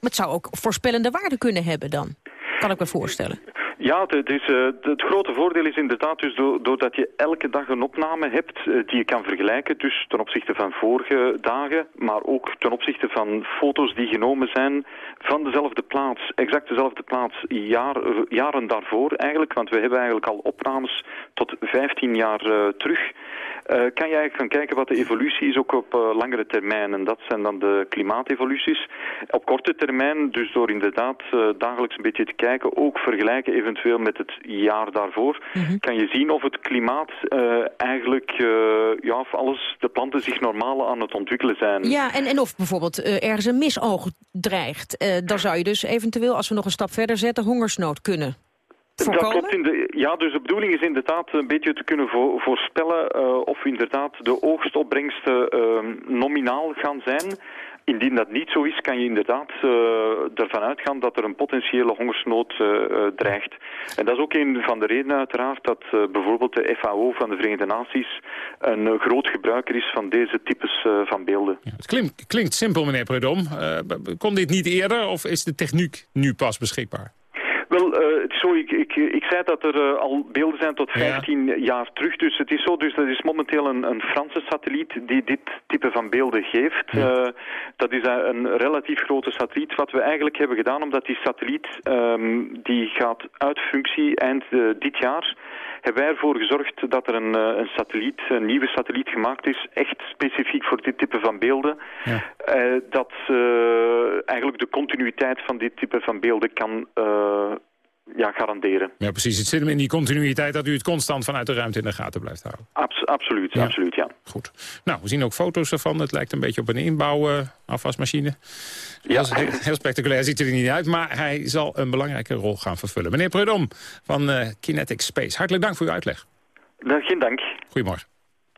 het zou ook voorspellende waarde kunnen hebben dan, kan ik me voorstellen. Ja, het, is, uh, het grote voordeel is inderdaad dus doordat je elke dag een opname hebt uh, die je kan vergelijken, dus ten opzichte van vorige dagen, maar ook ten opzichte van foto's die genomen zijn van dezelfde plaats, exact dezelfde plaats, jaar, jaren daarvoor eigenlijk, want we hebben eigenlijk al opnames tot 15 jaar terug. Kan je eigenlijk gaan kijken wat de evolutie is ook op langere termijn. En dat zijn dan de klimaatevoluties. Op korte termijn, dus door inderdaad dagelijks een beetje te kijken, ook vergelijken eventueel met het jaar daarvoor, mm -hmm. kan je zien of het klimaat eigenlijk, ja, of alles, de planten zich normaal aan het ontwikkelen zijn. Ja, en, en of bijvoorbeeld ergens een misoog dreigt. dan zou je dus eventueel, als we nog een stap verder zetten, hongersnood kunnen Voorkomen? Dat klopt. In de, ja, dus de bedoeling is inderdaad een beetje te kunnen vo voorspellen uh, of inderdaad de oogstopbrengsten uh, nominaal gaan zijn. Indien dat niet zo is, kan je inderdaad uh, ervan uitgaan dat er een potentiële hongersnood uh, uh, dreigt. En dat is ook een van de redenen uiteraard dat bijvoorbeeld de FAO van de Verenigde Naties een groot gebruiker is van deze types van beelden. Ja, het klinkt, klinkt simpel, meneer Predom. kon dit niet eerder of is de techniek nu pas beschikbaar? Wel, zo, ik, ik, ik zei dat er uh, al beelden zijn tot 15 ja. jaar terug. Dus het is zo, dus dat is momenteel een, een Franse satelliet die dit type van beelden geeft. Ja. Uh, dat is een relatief grote satelliet. Wat we eigenlijk hebben gedaan, omdat die satelliet um, die gaat uit functie eind dit jaar hebben wij ervoor gezorgd dat er een, een, satelliet, een nieuwe satelliet gemaakt is, echt specifiek voor dit type van beelden. Ja. Uh, dat uh, eigenlijk de continuïteit van dit type van beelden kan uh, ja, garanderen. Ja, precies. Het zit hem in die continuïteit dat u het constant vanuit de ruimte in de gaten blijft houden. Abs absoluut, ja. absoluut, ja. Goed. Nou, we zien ook foto's ervan. Het lijkt een beetje op een inbouw afwasmachine. Ja. Heel, heel, spectaculair ziet er niet uit, maar hij zal een belangrijke rol gaan vervullen. Meneer Prudom van uh, Kinetic Space, hartelijk dank voor uw uitleg. Nou, geen dank. Goedemorgen.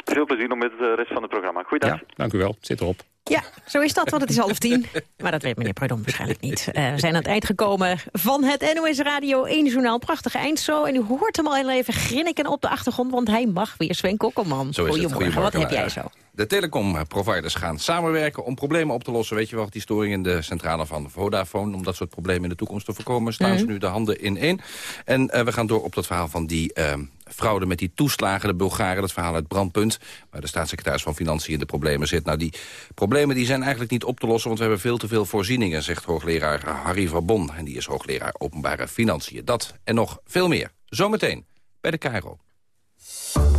Veel plezier nog met de rest van het programma. Goeiedag. Ja, dank u wel. Zit erop. Ja, zo is dat, want het is half tien. Maar dat weet meneer Pardon waarschijnlijk niet. Uh, we zijn aan het eind gekomen van het NOS Radio 1 Journaal. Prachtige eind zo. En u hoort hem al heel even grinniken op de achtergrond... want hij mag weer, Sven Kokkelman. Zo is Goedemorgen, Goedemorgen, wat heb jij zo? De telecomproviders gaan samenwerken om problemen op te lossen. Weet je wel, die storing in de centrale van Vodafone... om dat soort problemen in de toekomst te voorkomen... staan mm. ze nu de handen in één. En uh, we gaan door op dat verhaal van die... Uh, fraude met die toeslagen, de Bulgaren, dat verhaal uit Brandpunt... waar de staatssecretaris van Financiën in de problemen zit. Nou, die problemen die zijn eigenlijk niet op te lossen... want we hebben veel te veel voorzieningen, zegt hoogleraar Harry Verbon. En die is hoogleraar openbare financiën. Dat en nog veel meer. Zometeen bij de Cairo.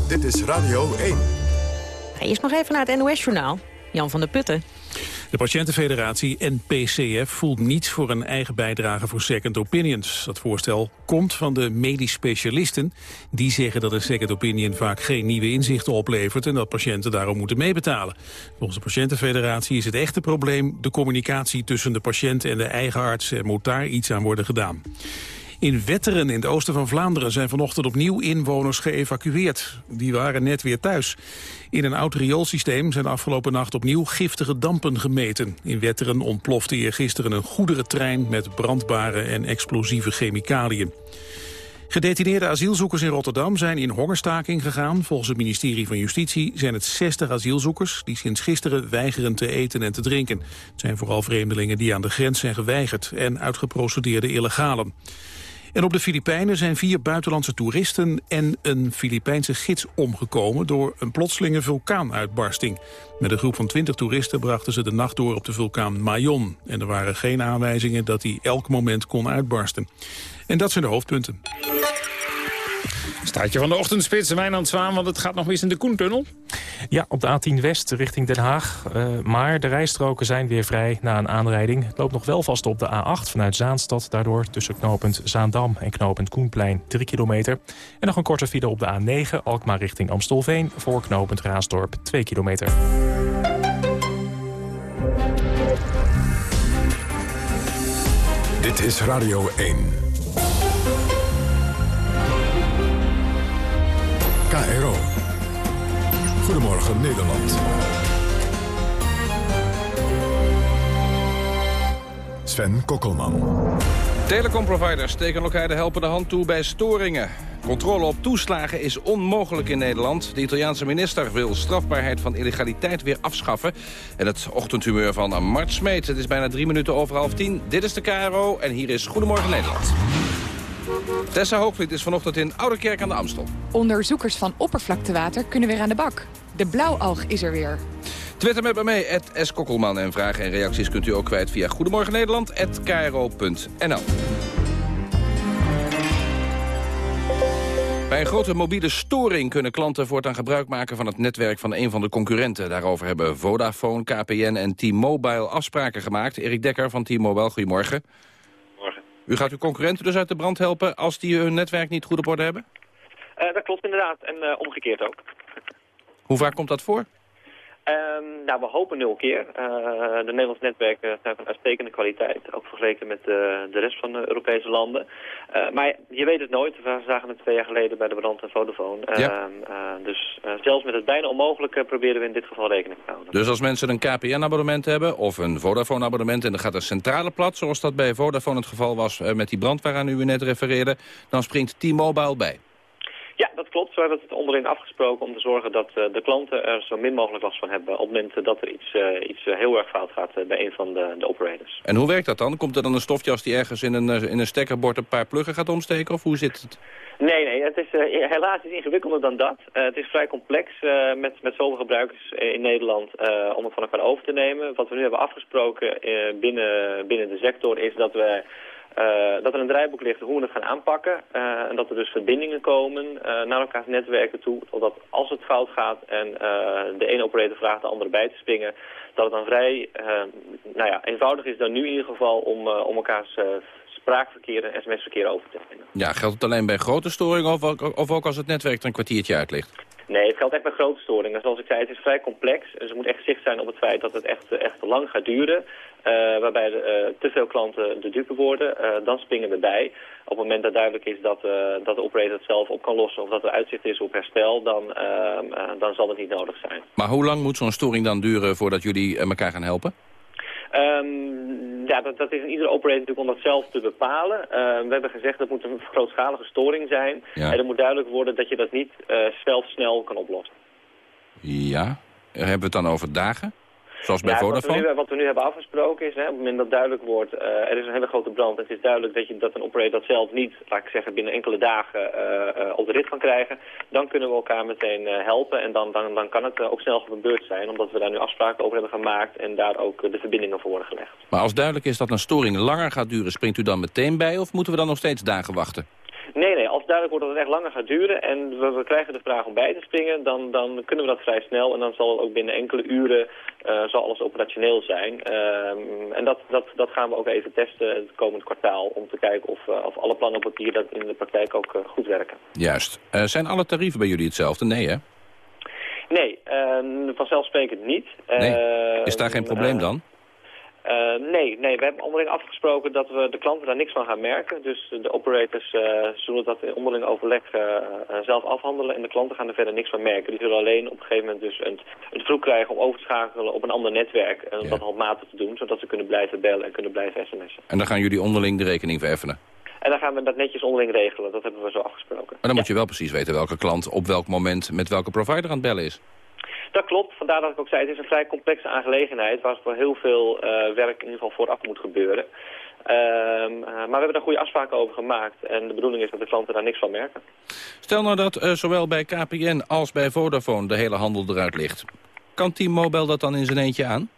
Dit is Radio 1. Eerst nog even naar het NOS-journaal. Jan van der Putten. De patiëntenfederatie NPCF voelt niets voor een eigen bijdrage voor second opinions. Dat voorstel komt van de medisch specialisten. Die zeggen dat een second opinion vaak geen nieuwe inzichten oplevert... en dat patiënten daarom moeten meebetalen. Volgens de patiëntenfederatie is het echte probleem... de communicatie tussen de patiënt en de eigen arts. Er moet daar iets aan worden gedaan. In Wetteren in het oosten van Vlaanderen zijn vanochtend opnieuw inwoners geëvacueerd. Die waren net weer thuis. In een oud rioolsysteem zijn afgelopen nacht opnieuw giftige dampen gemeten. In Wetteren ontplofte eergisteren een goederentrein met brandbare en explosieve chemicaliën. Gedetineerde asielzoekers in Rotterdam zijn in hongerstaking gegaan. Volgens het ministerie van Justitie zijn het 60 asielzoekers... die sinds gisteren weigeren te eten en te drinken. Het zijn vooral vreemdelingen die aan de grens zijn geweigerd... en uitgeprocedeerde illegalen. En op de Filipijnen zijn vier buitenlandse toeristen en een Filipijnse gids omgekomen door een plotselinge vulkaanuitbarsting. Met een groep van 20 toeristen brachten ze de nacht door op de vulkaan Mayon. En er waren geen aanwijzingen dat hij elk moment kon uitbarsten. En dat zijn de hoofdpunten. Staatje van de ochtendspits, Wijnand Zwaan, want het gaat nog eens in de Koentunnel. Ja, op de A10 West richting Den Haag. Uh, maar de rijstroken zijn weer vrij na een aanrijding. Het loopt nog wel vast op de A8 vanuit Zaanstad. Daardoor tussen knooppunt Zaandam en knooppunt Koenplein 3 kilometer. En nog een korte file op de A9 Alkmaar richting Amstelveen... voor knooppunt Raasdorp 2 kilometer. Dit is Radio 1. KRO. Goedemorgen Nederland. Sven Kokkelman. Telecomproviders steken elkaar de helpende hand toe bij storingen. Controle op toeslagen is onmogelijk in Nederland. De Italiaanse minister wil strafbaarheid van illegaliteit weer afschaffen. En het ochtendhumeur van Mart Smeet. Het is bijna drie minuten over half tien. Dit is de KRO en hier is Goedemorgen Nederland. Tessa Hoogvliet is vanochtend in Ouderkerk aan de Amstel. Onderzoekers van oppervlaktewater kunnen weer aan de bak. De blauwalg is er weer. Twitter met me mee, S. Kokkelman. En vragen en reacties kunt u ook kwijt via Goedemorgen Nederland@kro.nl. Bij een grote mobiele storing kunnen klanten voortaan gebruik maken van het netwerk van een van de concurrenten. Daarover hebben Vodafone, KPN en T-Mobile afspraken gemaakt. Erik Dekker van T-Mobile, goedemorgen. U gaat uw concurrenten dus uit de brand helpen als die hun netwerk niet goed op orde hebben? Uh, dat klopt inderdaad. En uh, omgekeerd ook. Hoe vaak komt dat voor? Um, nou, we hopen nul keer. Uh, de Nederlandse netwerken zijn van uitstekende kwaliteit, ook vergeleken met de rest van de Europese landen. Uh, maar je weet het nooit. We zagen het twee jaar geleden bij de brand en Vodafone. Ja. Uh, dus zelfs met het bijna onmogelijke proberen we in dit geval rekening te houden. Dus als mensen een KPN-abonnement hebben of een Vodafone-abonnement... en er gaat een centrale plat, zoals dat bij Vodafone het geval was... met die brand waaraan u net refereerde, dan springt T-Mobile bij. Ja, dat klopt. We hebben het onderin afgesproken om te zorgen dat uh, de klanten er zo min mogelijk last van hebben... op het moment dat er iets, uh, iets uh, heel erg fout gaat bij een van de, de operators. En hoe werkt dat dan? Komt er dan een stofjas die ergens in een, in een stekkerbord een paar pluggen gaat omsteken? Of hoe zit het? Nee, nee, het is helaas is ingewikkelder dan dat. het is vrij complex met, met zoveel gebruikers in Nederland om het van elkaar over te nemen. Wat we nu hebben afgesproken binnen, binnen de sector is dat we uh, dat er een draaiboek ligt hoe we het gaan aanpakken. Uh, en dat er dus verbindingen komen uh, naar elkaars netwerken toe. Zodat als het fout gaat en de ene operator vraagt de andere bij te springen... dat het dan vrij nou ja, eenvoudig is dan nu in ieder geval om, om elkaars spraakverkeer en sms-verkeer over te nemen. Ja, geldt het alleen bij grote storingen of, of ook als het netwerk er een kwartiertje uit ligt? Nee, het geldt echt bij grote storingen. Zoals ik zei, het is vrij complex. Dus er moet echt zicht zijn op het feit dat het echt, echt lang gaat duren. Uh, waarbij de, uh, te veel klanten de dupe worden. Uh, dan springen we bij. Op het moment dat duidelijk is dat, dat de operator het zelf op kan lossen... of dat er uitzicht is op herstel, dan, ehm, dan zal het niet nodig zijn. Maar hoe lang moet zo'n storing dan duren voordat jullie elkaar gaan helpen? Um, ja, dat, dat, is in iedere operator natuurlijk om dat zelf te bepalen. Uh, we hebben gezegd dat moet een grootschalige storing zijn. Ja. En er moet duidelijk worden dat je dat niet uh, zelf snel kan oplossen. Ja, hebben we het dan over dagen? Zoals bij Ja, wat, we nu, wat we nu hebben afgesproken is, hè, op het moment dat duidelijk wordt, eh, er is een hele grote brand. Het is duidelijk dat, je, dat een operator dat zelf niet, laat ik zeggen, binnen enkele dagen eh, eh, op de rit kan krijgen. Dan kunnen we elkaar meteen helpen en dan, dan, dan kan het ook snel gebeurd zijn. Omdat we daar nu afspraken over hebben gemaakt en daar ook de verbindingen voor worden gelegd. Maar als duidelijk is dat een storing langer gaat duren, springt u dan meteen bij of moeten we dan nog steeds dagen wachten? Als duidelijk wordt dat het echt langer gaat duren en we, we krijgen de vraag om bij te springen, dan, dan kunnen we dat vrij snel en dan zal ook binnen enkele uren eh, zal alles operationeel zijn. Ehm, en dat, dat, dat gaan we ook even testen het komend kwartaal om te kijken of, eh, of alle plannen op papier dat in de praktijk ook eh, goed werken. Juist. Zijn alle tarieven bij jullie hetzelfde? Nee, hè? Nee, ehm, vanzelfsprekend niet. Nee. Ehm, Is daar geen probleem dan? Eh, nee, nee, we hebben onderling afgesproken dat we de klanten daar niks van gaan merken. Dus de operators eh, zullen dat in onderling overleg eh, zelf afhandelen en de klanten gaan er verder niks van merken. Die zullen alleen op een gegeven moment dus een, een verzoek krijgen om over te schakelen op een ander netwerk en om dat handmatig te doen, zodat ze kunnen blijven bellen en kunnen blijven sms'en. En dan gaan jullie onderling de rekening vereffenen. En dan gaan we dat netjes onderling regelen, dat hebben we zo afgesproken. Maar dan moet je wel precies weten welke klant op welk moment met welke provider aan het bellen is. Dat klopt, vandaar dat ik ook zei, het is een vrij complexe aangelegenheid waar voor heel veel eh, werk in ieder geval vooraf moet gebeuren. Ehm, eh, maar we hebben daar goede afspraken over gemaakt en de bedoeling is dat de klanten daar niks van merken. Stel nou dat eh, zowel bij KPN als bij Vodafone de hele handel eruit ligt. Kan T-Mobile dat dan in zijn eentje aan?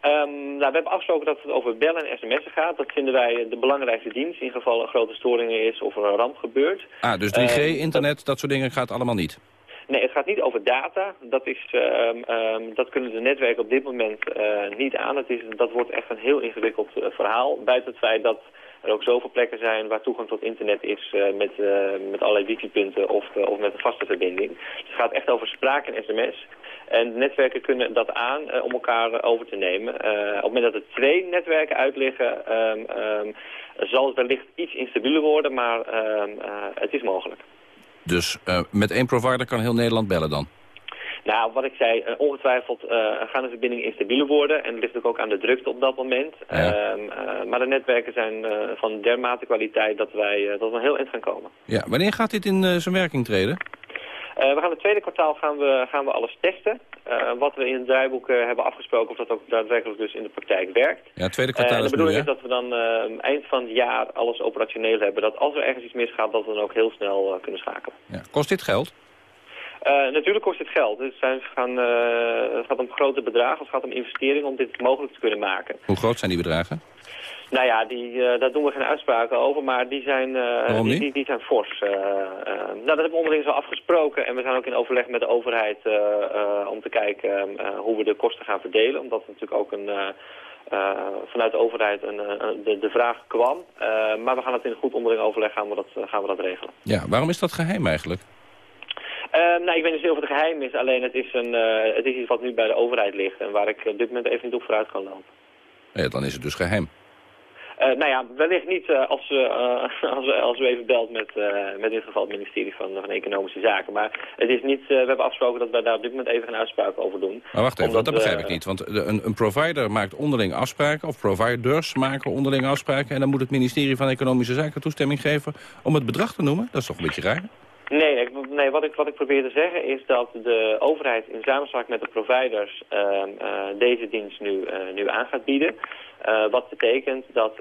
Ehm, nou, we hebben afgesproken dat het over bellen en sms'en gaat. Dat vinden wij de belangrijkste dienst in geval er grote storingen is of er een ramp gebeurt. Ah, dus 3G, Ehm, internet, dat soort dingen gaat allemaal niet. Nee, het gaat niet over data. Dat, is, ehm, ehm, dat kunnen de netwerken op dit moment eh, niet aan. Het is, dat wordt echt een heel ingewikkeld eh, verhaal. Buiten het feit dat er ook zoveel plekken zijn waar toegang tot internet is eh, met, met allerlei wifi-punten of, of met een vaste verbinding. Dus het gaat echt over spraak en sms. En netwerken kunnen dat aan om elkaar over te nemen. Op het moment dat er twee netwerken uitliggen, ehm, ehm, zal het wellicht iets instabieler worden, maar het is mogelijk. Dus eh, met één provider kan heel Nederland bellen dan? Nou, wat ik zei, eh, ongetwijfeld eh, gaan de verbindingen instabieler worden. En dat ligt ook ook aan de drukte op dat moment. Ehm, eh, maar de netwerken zijn van dermate kwaliteit dat wij dat we heel eind gaan komen. Ja, wanneer gaat dit in zijn werking treden? We gaan het tweede kwartaal gaan we, gaan we alles testen. Eh, wat we in het draaiboek eh, hebben afgesproken, of dat ook daadwerkelijk dus in de praktijk werkt. Ja, tweede kwartaal Eh, is de bedoeling is dat we dan eind van het jaar alles operationeel hebben. Dat als er ergens iets misgaat, dat we dan ook heel snel kunnen schakelen. Ja. Kost dit geld? Eh, natuurlijk kost het geld. Het, zijn, gaan, eh, het gaat om grote bedragen, het gaat om investeringen om dit mogelijk te kunnen maken. Hoe groot zijn die bedragen? Nou ja, die, eh, daar doen we geen uitspraken over, maar die zijn, die, niet? die, die zijn fors. Nou, dat hebben we onderling zo afgesproken en we zijn ook in overleg met de overheid om te kijken hoe we de kosten gaan verdelen. Omdat er natuurlijk ook een, vanuit de overheid een, de, de vraag kwam. Maar we gaan het in goed onderling overleg gaan we dat, gaan we dat regelen. Ja, waarom is dat geheim eigenlijk? Eh, nou, ik weet niet of het geheim is, alleen het is, een, eh, het is iets wat nu bij de overheid ligt en waar ik op dit moment even niet op vooruit kan lopen. Ja, dan is het dus geheim. Eh, nou ja, wellicht niet eh, als, we, eh, (laughs) als, we, als we even belt met, eh, met in dit geval het ministerie van, van Economische Zaken. Maar het is niet, eh, we hebben afgesproken dat wij daar op dit moment even geen uitspraak over doen. Maar wacht even, Omdat dat begrijp we- ik niet. Want de- een, een provider maakt onderling afspraken, of providers maken onderling afspraken... en dan moet het ministerie van Economische Zaken toestemming geven om het bedrag te noemen? Dat is toch een beetje raar? Nee, nee, wat, ik, wat ik probeer te zeggen is dat de overheid in samenspraak met de providers ehm, eh, deze dienst nu, eh, nu aan gaat bieden. Eh, wat betekent dat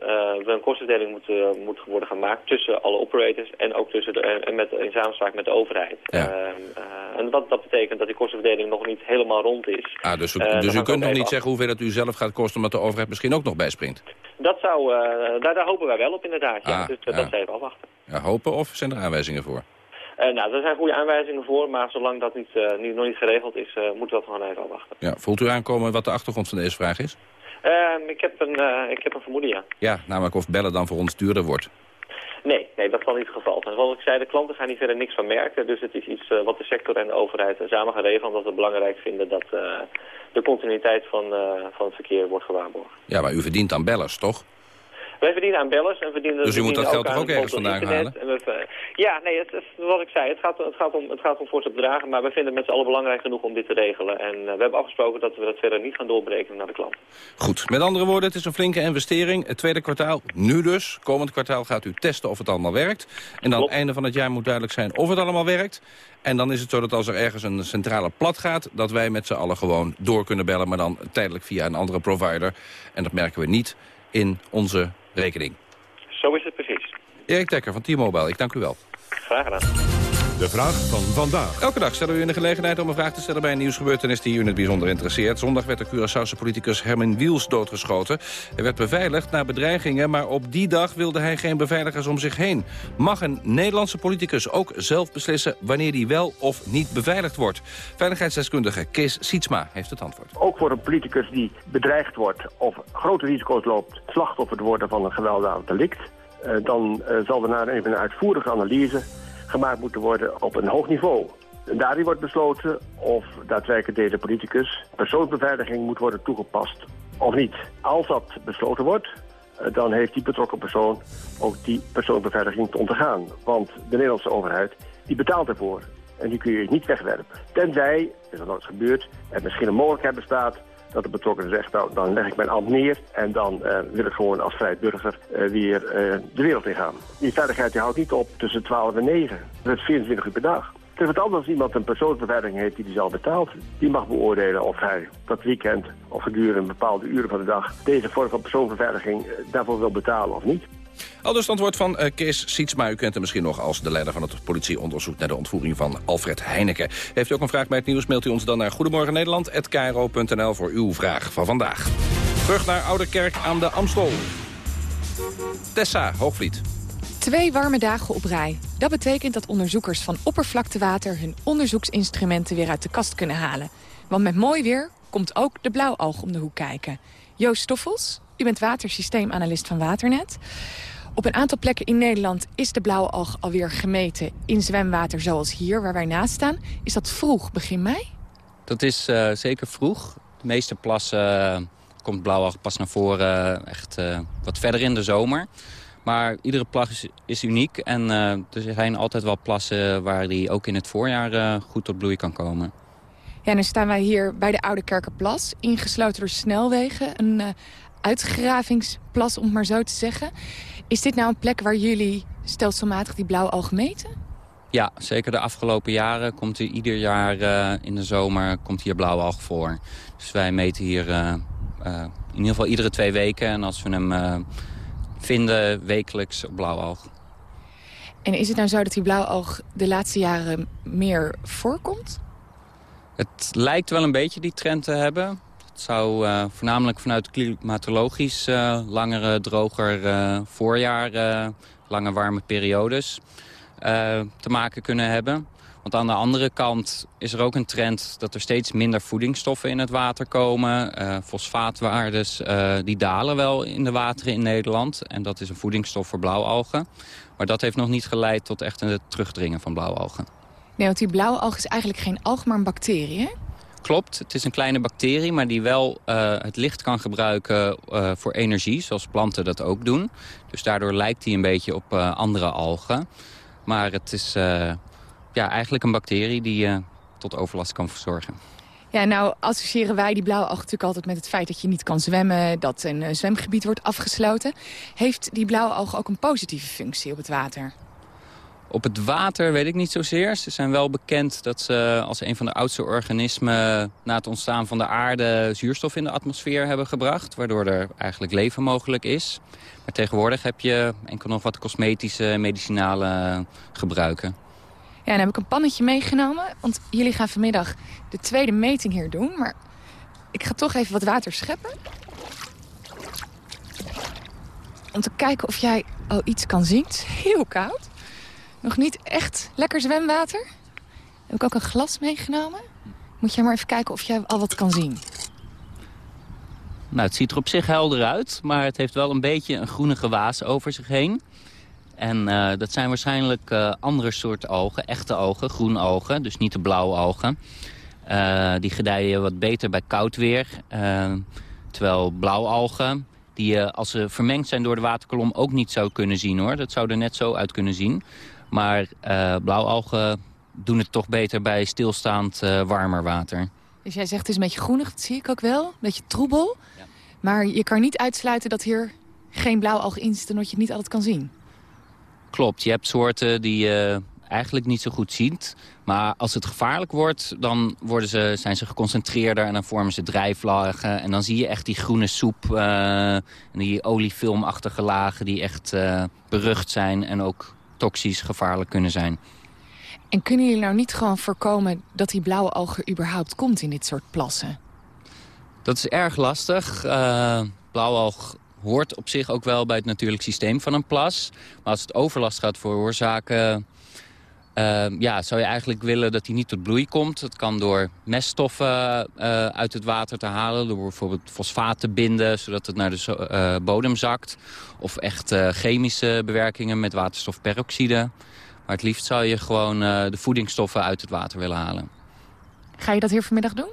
we een kostendeling moeten, moet worden gemaakt tussen alle operators en ook tussen de, en met, in samenspraak met de overheid. Ehm, eh, en wat dat betekent dat die kostenverdeling nog niet helemaal rond is. Ah, dus u, dus u kunt nog niet zeggen hoeveel het u zelf gaat kosten... omdat de overheid misschien ook nog bijspringt. Dat zou, daar, daar hopen wij wel op inderdaad, ja. Ah, dus ja. dat is even afwachten. Ja, hopen of zijn er aanwijzingen voor? Eh, nou, er zijn goede aanwijzingen voor, maar zolang dat niet, eh, niet, nog niet geregeld is, eh, moeten we dat gewoon even afwachten. Ja, voelt u aankomen wat de achtergrond van deze vraag is? Ehm, ik, heb een, ik heb een vermoeden, ja. Ja, namelijk of bellen dan voor ons duurder wordt. Nee, nee, dat zal niet het geval zijn. Zoals ik zei, de klanten gaan hier verder niks van merken. Dus het is iets wat de sector en de overheid samen gaan regelen. Omdat we het belangrijk vinden dat de continuïteit van, van het verkeer wordt gewaarborgd. Ja, maar u verdient aan bellers, toch? Wij verdienen aan bellers en verdienen... Dus u moet dat geld toch ook ergens vandaan halen? En we, ja, nee, het, het, wat ik zei, het gaat, het gaat om, het gaat om forse bedragen, maar we vinden het met z'n allen belangrijk genoeg om dit te regelen. En uh, we hebben afgesproken dat we dat verder niet gaan doorbreken naar de klant. Goed, met andere woorden, het is een flinke investering. Het tweede kwartaal, nu dus. Komend kwartaal gaat u testen of het allemaal werkt. En dan Klopt. einde van het jaar moet duidelijk zijn of het allemaal werkt. En dan is het zo dat als er ergens een centrale plat gaat... dat wij met z'n allen gewoon door kunnen bellen... maar dan tijdelijk via een andere provider. En dat merken we niet in onze rekening. Zo is het precies. Erik Dekker van T-Mobile, ik dank u wel. Graag gedaan. De vraag van vandaag. Elke dag stellen we u de gelegenheid om een vraag te stellen bij een nieuwsgebeurtenis die u in het bijzonder interesseert. Zondag werd de Curaçaose politicus Herman Wiels doodgeschoten. Hij werd beveiligd na bedreigingen, maar op die dag wilde hij geen beveiligers om zich heen. Mag een Nederlandse politicus ook zelf beslissen wanneer hij wel of niet beveiligd wordt? Veiligheidsdeskundige Kees Sietsma heeft het antwoord. Ook voor een politicus die bedreigd wordt of grote risico's loopt slachtoffer te worden van een gewelddadig delict, uh, dan uh, zal er na even een uitvoerige analyse gemaakt moeten worden op een hoog niveau. En daarin wordt besloten of daadwerkelijk deze politicus persoonsbeveiliging moet worden toegepast of niet. Als dat besloten wordt, dan heeft die betrokken persoon ook die persoonsbeveiliging te ondergaan. Want de Nederlandse overheid die betaalt ervoor. En die kun je niet wegwerpen. Tenzij, is dat nooit gebeurd, er misschien een mogelijkheid bestaat dat de betrokkenen zegt, nou, dan leg ik mijn ambt neer... en dan uh, wil ik gewoon als vrij burger uh, weer uh, de wereld in gaan. Die veiligheid die houdt niet op tussen 12 en 9. Dat is 24 uur per dag. Het is wat anders als iemand een persoonsbeveiliging heeft die hij zelf betaalt. Die mag beoordelen of hij dat weekend of gedurende bepaalde uren van de dag... deze vorm van persoonsbeveiliging daarvoor wil betalen of niet. Al dus het antwoord van uh, Kees Sietsma. U kent hem misschien nog als de leider van het politieonderzoek... naar de ontvoering van Alfred Heineken. Heeft u ook een vraag bij het nieuws, mailt u ons dan naar goedemorgennederland.kro.nl voor uw vraag van vandaag. Terug naar Ouderkerk aan de Amstel. Tessa Hoogvliet. Twee warme dagen op rij. Dat betekent dat onderzoekers van oppervlaktewater... hun onderzoeksinstrumenten weer uit de kast kunnen halen. Want met mooi weer komt ook de blauwalg om de hoek kijken. Joost Stoffels, u bent watersysteemanalist van Waternet. Op een aantal plekken in Nederland is de blauwe alg alweer gemeten in zwemwater zoals hier, waar wij naast staan. Is dat vroeg, begin mei? Dat is uh, zeker vroeg. De meeste plassen uh, komt blauwalg pas naar voren uh, echt wat verder in de zomer. Maar iedere plas is, is uniek en er zijn altijd wel plassen waar die ook in het voorjaar goed tot bloei kan komen. Ja, nu staan wij hier bij de Oude Kerkenplas, ingesloten door snelwegen. Een uitgravingsplas, om het maar zo te zeggen. Is dit nou een plek waar jullie stelselmatig die blauwalg meten? Ja, zeker de afgelopen jaren komt er ieder jaar uh, in de zomer komt hier blauwalg voor. Dus wij meten hier uh, uh, in ieder geval iedere twee weken. En als we hem vinden, wekelijks op blauwalg. En is het nou zo dat die blauwalg de laatste jaren meer voorkomt? Het lijkt wel een beetje die trend te hebben. Zou uh, voornamelijk vanuit klimatologisch uh, langere, droger uh, voorjaar, lange warme periodes te maken kunnen hebben. Want aan de andere kant is er ook een trend dat er steeds minder voedingsstoffen in het water komen. fosfaatwaardes die dalen wel in de wateren in Nederland. En dat is een voedingsstof voor blauwalgen. Maar dat heeft nog niet geleid tot echt een terugdringen van blauwalgen. Nee, want die blauwalg is eigenlijk geen alg, maar een bacterie, hè? Klopt, het is een kleine bacterie, maar die wel uh, het licht kan gebruiken uh, voor energie, zoals planten dat ook doen. Dus daardoor lijkt hij een beetje op uh, andere algen. Maar het is ja, eigenlijk een bacterie die tot overlast kan verzorgen. Ja, nou associëren wij die blauwe alg natuurlijk altijd met het feit dat je niet kan zwemmen, dat een zwemgebied wordt afgesloten. Heeft die blauwe alg ook een positieve functie op het water? Op het water weet ik niet zozeer. Ze zijn wel bekend dat ze als een van de oudste organismen... na het ontstaan van de aarde zuurstof in de atmosfeer hebben gebracht. Waardoor er eigenlijk leven mogelijk is. Maar tegenwoordig heb je enkel nog wat cosmetische medicinale gebruiken. Ja, dan heb ik een pannetje meegenomen. Want jullie gaan vanmiddag de tweede meting hier doen. Maar ik ga toch even wat water scheppen. Om te kijken of jij al iets kan zien. Het is heel koud. Nog niet echt lekker zwemwater. Heb ik ook een glas meegenomen. Moet jij maar even kijken of jij al wat kan zien. Nou, het ziet er op zich helder uit, maar het heeft wel een beetje een groenige waas over zich heen. En uh, dat zijn waarschijnlijk uh, andere soorten ogen, echte ogen, groen ogen, dus niet de blauwe ogen. Uh, die gedijen wat beter bij koud weer, terwijl blauwalgen Die als ze vermengd zijn door de waterkolom ook niet zou kunnen zien hoor. Dat zou er net zo uit kunnen zien. Maar uh, blauwalgen doen het toch beter bij stilstaand uh, warmer water. Dus jij zegt het is een beetje groenig, dat zie ik ook wel. Een beetje troebel. Ja. Maar je kan niet uitsluiten dat hier geen blauwalg in zit... en dat je het niet altijd kan zien. Klopt, je hebt soorten die je eigenlijk niet zo goed ziet. Maar als het gevaarlijk wordt, dan worden ze, zijn ze geconcentreerder... en dan vormen ze drijflagen. En dan zie je echt die groene soep uh, en die oliefilmachtige lagen... die echt berucht zijn en ook toxisch gevaarlijk kunnen zijn. En kunnen jullie nou niet gewoon voorkomen dat die blauwe algen überhaupt komt in dit soort plassen? Dat is erg lastig. Uh, blauwalg hoort op zich ook wel bij het natuurlijk systeem van een plas. Maar als het overlast gaat veroorzaken... Uh, ja, zou je eigenlijk willen dat hij niet tot bloei komt. Dat kan door meststoffen uh, uit het water te halen. Door bijvoorbeeld fosfaat te binden, zodat het naar de uh, bodem zakt. Of echt chemische bewerkingen met waterstofperoxide. Maar het liefst zou je gewoon de voedingsstoffen uit het water willen halen. Ga je dat hier vanmiddag doen?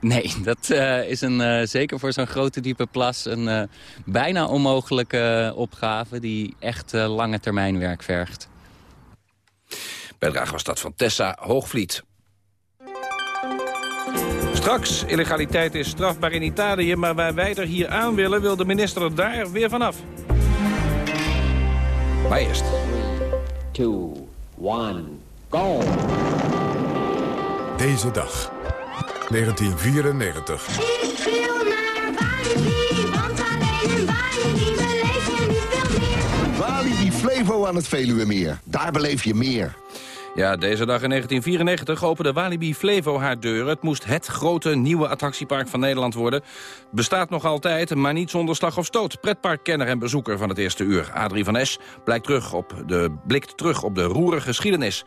Nee, (laughs) dat uh, is een, uh, zeker voor zo'n grote diepe plas een uh, bijna onmogelijke opgave die echt lange termijn werk vergt. Bijdrage was dat van Tessa Hoogvliet. Straks, illegaliteit is strafbaar in Italië... maar waar wij er hier aan willen, wil de minister er daar weer vanaf. Maar eerst. 2, 1, go! Deze dag, 1994. Ik wil naar Walibi, want alleen in Walibi beleef je nu veel meer. Walibi Flevo aan het Veluwemeer. Daar beleef je meer. Ja, deze dag in 1994 opende Walibi Flevo haar deuren. Het moest het grote nieuwe attractiepark van Nederland worden. Bestaat nog altijd, maar niet zonder slag of stoot. Pretparkkenner en bezoeker van het eerste uur. Adrie van Esch blijkt terug op de, blikt terug op de roerige geschiedenis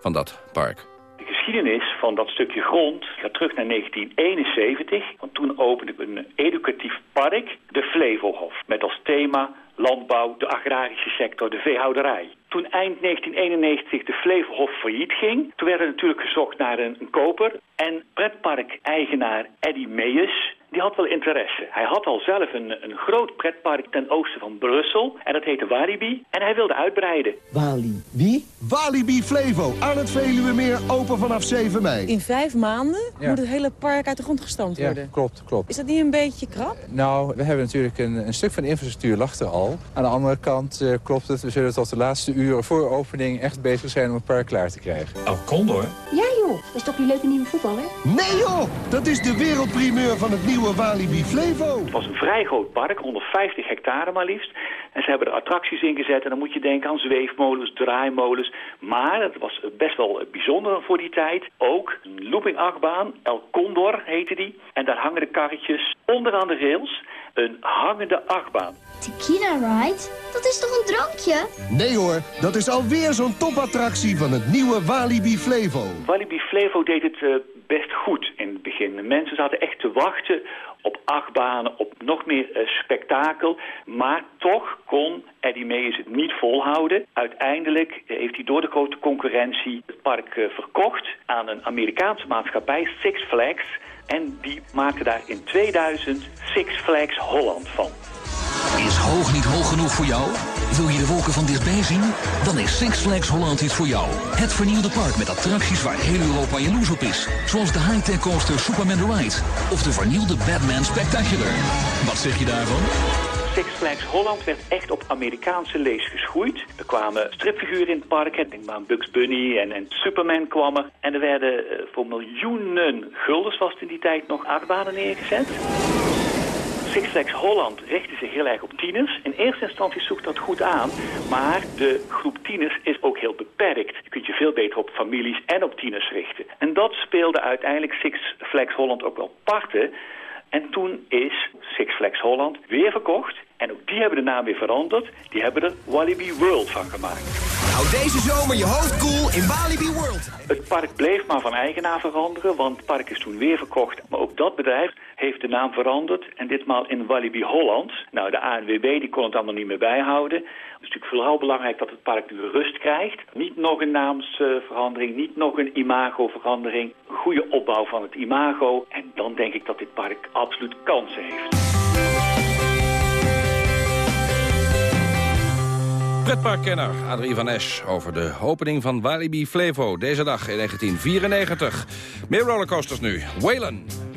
van dat park. De geschiedenis van dat stukje grond gaat terug naar 1971. Want toen opende een educatief park, de Flevohof. Met als thema landbouw, de agrarische sector, de veehouderij. Toen eind 1991 de Flevohof failliet ging, toen werd er natuurlijk gezocht naar een, een koper. En pretpark-eigenaar Eddie Meijers, die had wel interesse. Hij had al zelf een, een groot pretpark ten oosten van Brussel. En dat heette Walibi. En hij wilde uitbreiden. Walibi? Walibi Flevo. Aan het Veluwemeer. Open vanaf 7 mei. In vijf maanden moet het hele park uit de grond gestampt worden. Ja, klopt, klopt. Is dat niet een beetje krap? nou, we hebben natuurlijk een, een, stuk van de infrastructuur lag er al. Aan de andere kant uh, klopt het. We zullen tot de laatste uren voor opening echt bezig zijn om het park klaar te krijgen. Oh, Condor? Ja joh, dat is toch die leuke nieuwe voetballer? Nee joh, dat is de wereldprimeur van het nieuwe Het was een vrij groot park, 150 hectare maar liefst. En ze hebben er attracties in gezet en dan moet je denken aan zweefmolens, draaimolens. Maar het was best wel bijzonder voor die tijd. Ook een loopingachtbaan, El Condor heette die. En daar hangen de karretjes onderaan de rails. Een hangende achtbaan. Tequila Ride? Dat is toch een drankje? Nee hoor, dat is alweer zo'n topattractie van het nieuwe Walibi Flevo. Walibi Flevo deed het uh, best goed in het begin. De mensen zaten echt te wachten op achtbanen, op nog meer uh, spektakel. Maar toch kon Eddie Meijers het niet volhouden. Uiteindelijk uh, heeft hij door de grote concurrentie het park uh, verkocht aan een Amerikaanse maatschappij, Six Flags. En die maakte daar in 2000 Six Flags Holland van. Is hoog niet hoog genoeg voor jou? Wil je de wolken van dichtbij zien? Dan is Six Flags Holland iets voor jou. Het vernieuwde park met attracties waar heel Europa jaloers op is. Zoals de high-tech coaster Superman The Ride. Of de vernieuwde Batman Spectacular. Wat zeg je daarvan? Six Flags Holland werd echt op Amerikaanse lees geschoeid. Er kwamen stripfiguren in het park. Denk maar aan Bugs Bunny en, en Superman kwam er. En er werden uh, voor miljoenen guldens, was het in die tijd nog, achtbanen neergezet. Six Flags Holland richtte zich heel erg op tieners. In eerste instantie zoekt dat goed aan, maar de groep tieners is ook heel beperkt. Je kunt je veel beter op families en op tieners richten. En dat speelde uiteindelijk Six Flags Holland ook wel parten. En toen is Six Flags Holland weer verkocht. En ook die hebben de naam weer veranderd. Die hebben er Walibi World van gemaakt. Hou deze zomer je hoofd koel in Walibi World. Het park bleef maar van eigenaar veranderen, want het park is toen weer verkocht. Maar ook dat bedrijf heeft de naam veranderd en ditmaal in Walibi Holland. Nou, de ANWB die kon het allemaal niet meer bijhouden. Het is natuurlijk vooral belangrijk dat het park nu rust krijgt. Niet nog een naamsverandering, niet nog een imagoverandering. Goede opbouw van het imago. En dan denk ik dat dit park absoluut kansen heeft. Pretparkkenner Adrie van Esch over de opening van Walibi Flevo deze dag in 1994. Meer rollercoasters nu. Whalen.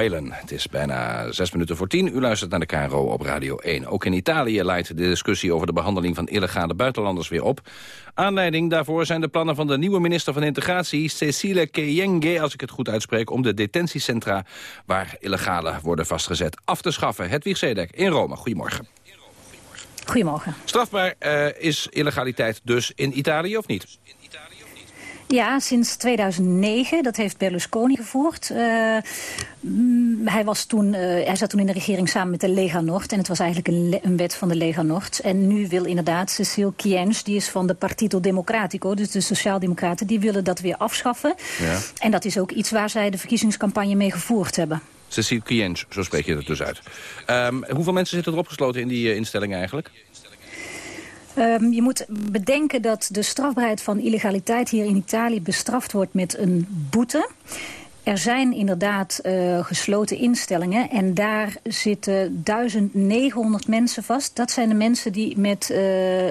Whalen. Het is bijna zes minuten voor tien. U luistert naar de KRO op Radio 1. Ook in Italië leidt de discussie over de behandeling van illegale buitenlanders weer op. Aanleiding daarvoor zijn de plannen van de nieuwe minister van Integratie... Cecile Kyenge, als ik het goed uitspreek... om de detentiecentra waar illegale worden vastgezet af te schaffen. Hedwig Zedek in Rome. Goedemorgen. Goedemorgen. Strafbaar eh, is illegaliteit dus in Italië of niet? Ja, sinds 2009. Dat heeft Berlusconi gevoerd. Eh, mm, hij, was toen, eh, hij zat toen in de regering samen met de Lega Nord. En het was eigenlijk een, wet van de Lega Nord. En nu wil inderdaad Cecile Kyenge, die is van de Partito Democratico... dus de Sociaaldemocraten, die willen dat weer afschaffen. Ja. En dat is ook iets waar zij de verkiezingscampagne mee gevoerd hebben. Cecile Kyenge, zo spreek je het dus uit. Ehm, hoeveel mensen zitten er opgesloten in die eh, instelling eigenlijk? Ehm, je moet bedenken dat de strafbaarheid van illegaliteit hier in Italië bestraft wordt met een boete. Er zijn inderdaad eh, gesloten instellingen en daar zitten 1900 mensen vast. Dat zijn de mensen die met uh,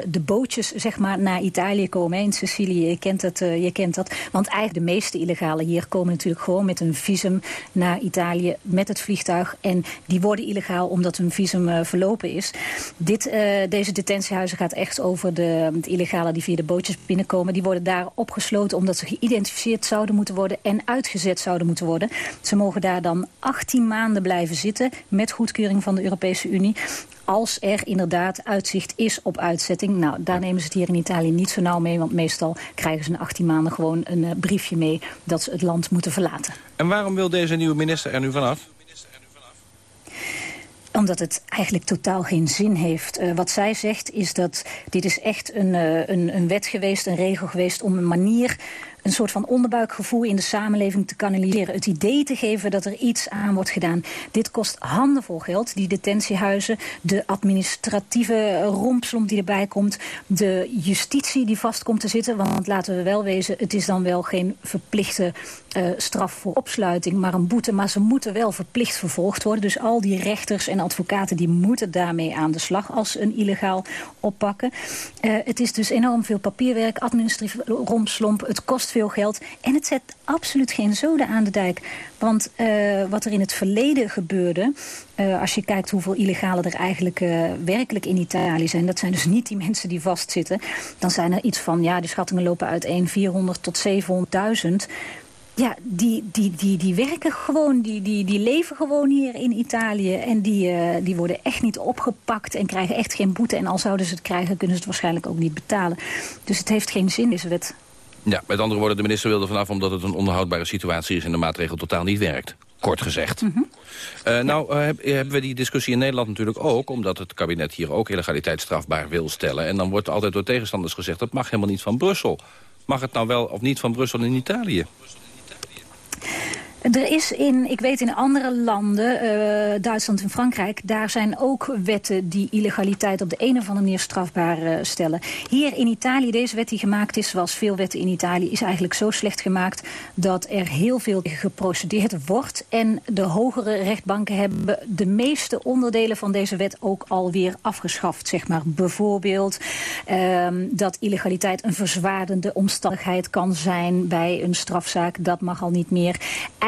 de bootjes zeg maar, naar Italië komen. In Sicilië, je kent, het, uh, je kent dat. Want eigenlijk de meeste illegalen hier komen natuurlijk gewoon met een visum naar Italië met het vliegtuig. En die worden illegaal omdat hun visum verlopen is. Dit, deze detentiehuizen gaat echt over de, de illegalen die via de bootjes binnenkomen. Die worden daar opgesloten omdat ze geïdentificeerd zouden moeten worden en uitgezet zouden moeten worden. Ze mogen daar dan 18 maanden blijven zitten met goedkeuring van de Europese Unie als er inderdaad uitzicht is op uitzetting. Nou, daar nemen ze het hier in Italië niet zo nauw mee... want meestal krijgen ze na 18 maanden gewoon een uh, briefje mee... dat ze het land moeten verlaten. En waarom wil deze nieuwe minister er nu vanaf? omdat het eigenlijk totaal geen zin heeft. Uh, wat zij zegt is dat dit is echt een, uh, een, een wet geweest, een regel geweest... om een manier een soort van onderbuikgevoel in de samenleving te kanaliseren. Het idee te geven dat er iets aan wordt gedaan. Dit kost handenvol geld, die detentiehuizen. De administratieve rompslomp die erbij komt. De justitie die vast komt te zitten. Want laten we wel wezen, het is dan wel geen verplichte uh, straf voor opsluiting, maar een boete. Maar ze moeten wel verplicht vervolgd worden. Dus al die rechters en advocaten die moeten daarmee aan de slag als een illegaal oppakken. Uh, het is dus enorm veel papierwerk, administratieve rompslomp. Het kost veel geld. En het zet absoluut geen zoden aan de dijk. Want uh, wat er in het verleden gebeurde... Uh, als je kijkt hoeveel illegalen er eigenlijk uh, werkelijk in Italië zijn... dat zijn dus niet die mensen die vastzitten. Dan zijn er iets van, ja, de schattingen lopen uit 1, 400 tot 700.000 ja, die, die, die, die werken gewoon, die, die, die leven gewoon hier in Italië. En die, die worden echt niet opgepakt en krijgen echt geen boete. En al zouden ze het krijgen, kunnen ze het waarschijnlijk ook niet betalen. Dus het heeft geen zin, deze wet. Ja, met andere woorden, de minister wilde vanaf omdat het een onhoudbare situatie is... en de maatregel totaal niet werkt. Kort gezegd. Mm -hmm. uh, nou, uh, heb, hebben we die discussie in Nederland natuurlijk ook... omdat het kabinet hier ook illegaliteit strafbaar wil stellen. En dan wordt altijd door tegenstanders gezegd... dat mag helemaal niet van Brussel. Mag het nou wel of niet van Brussel in Italië? Er is in, ik weet in andere landen, uh, Duitsland en Frankrijk... daar zijn ook wetten die illegaliteit op de een of andere manier strafbaar uh, stellen. Hier in Italië, deze wet die gemaakt is, zoals veel wetten in Italië... is eigenlijk zo slecht gemaakt dat er heel veel geprocedeerd wordt. En de hogere rechtbanken hebben de meeste onderdelen van deze wet ook alweer afgeschaft. Zeg maar. Bijvoorbeeld uh, dat illegaliteit een verzwaardende omstandigheid kan zijn bij een strafzaak. Dat mag al niet meer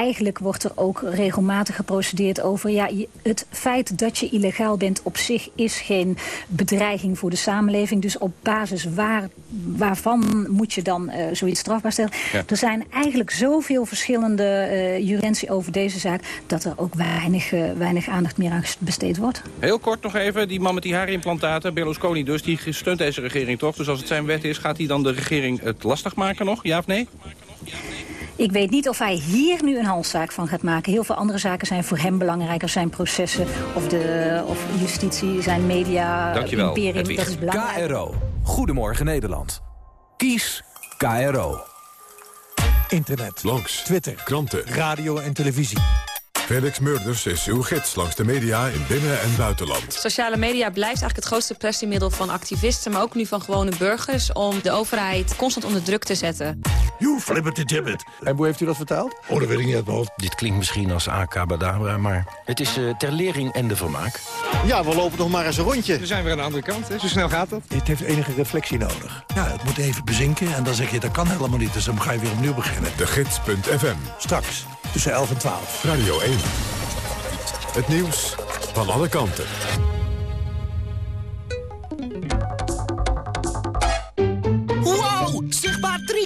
eigenlijk wordt er ook regelmatig geprocedeerd over... ja, het feit dat je illegaal bent op zich is geen bedreiging voor de samenleving. Dus op basis waar, waarvan moet je dan uh, zoiets strafbaar stellen? Ja. Er zijn eigenlijk zoveel verschillende uh, over deze zaak... dat er ook weinig, uh, weinig aandacht meer aan besteed wordt. Heel kort nog even, die man met die haarimplantaten, Berlusconi dus... die steunt deze regering toch? Dus als het zijn wet is, gaat hij dan de regering het lastig maken nog? Ja of nee? Ik weet niet of hij hier nu een halszaak van gaat maken. Heel veel andere zaken zijn voor hem belangrijker. Zijn processen of, de, of justitie, zijn media, Dankjewel, imperium. Dat is belangrijk. KRO. Goedemorgen Nederland. Kies KRO. Internet. Langs. Twitter. Kranten. Radio en televisie. Felix Murders is uw gids langs de media in binnen- en buitenland. Sociale media blijft eigenlijk het grootste pressiemiddel van activisten... maar ook nu van gewone burgers om de overheid constant onder druk te zetten. You flibberty gibbet. En hoe heeft u dat vertaald? Oh, dat weet ik niet uit mijn hoofd. Dit klinkt misschien als Badabra, maar het is uh, ter lering en de vermaak. Ja, we lopen nog maar eens een rondje. We zijn weer aan de andere kant, hè? zo snel gaat dat. Het heeft enige reflectie nodig. Ja, het moet even bezinken en dan zeg je dat kan helemaal niet. Dus dan ga je weer opnieuw beginnen. De Gids.fm. Straks, tussen 11 en 12. Radio 1. Het nieuws van alle kanten.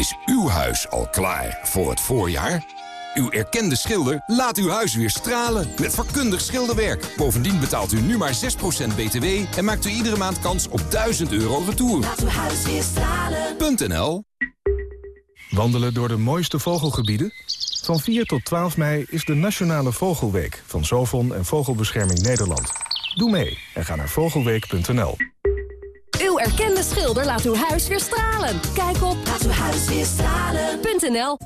Is uw huis al klaar voor het voorjaar? Uw erkende schilder laat uw huis weer stralen met vakkundig schilderwerk. Bovendien betaalt u nu maar 6% btw en maakt u iedere maand kans op 1000 euro retour. Laat uw huis weer stralen.nl Wandelen door de mooiste vogelgebieden? Van 4 tot 12 mei is de Nationale Vogelweek van Zovon en Vogelbescherming Nederland. Doe mee en ga naar vogelweek.nl. Uw erkende schilder laat uw huis weer stralen. Kijk op laatuwhuisweerstralen.nl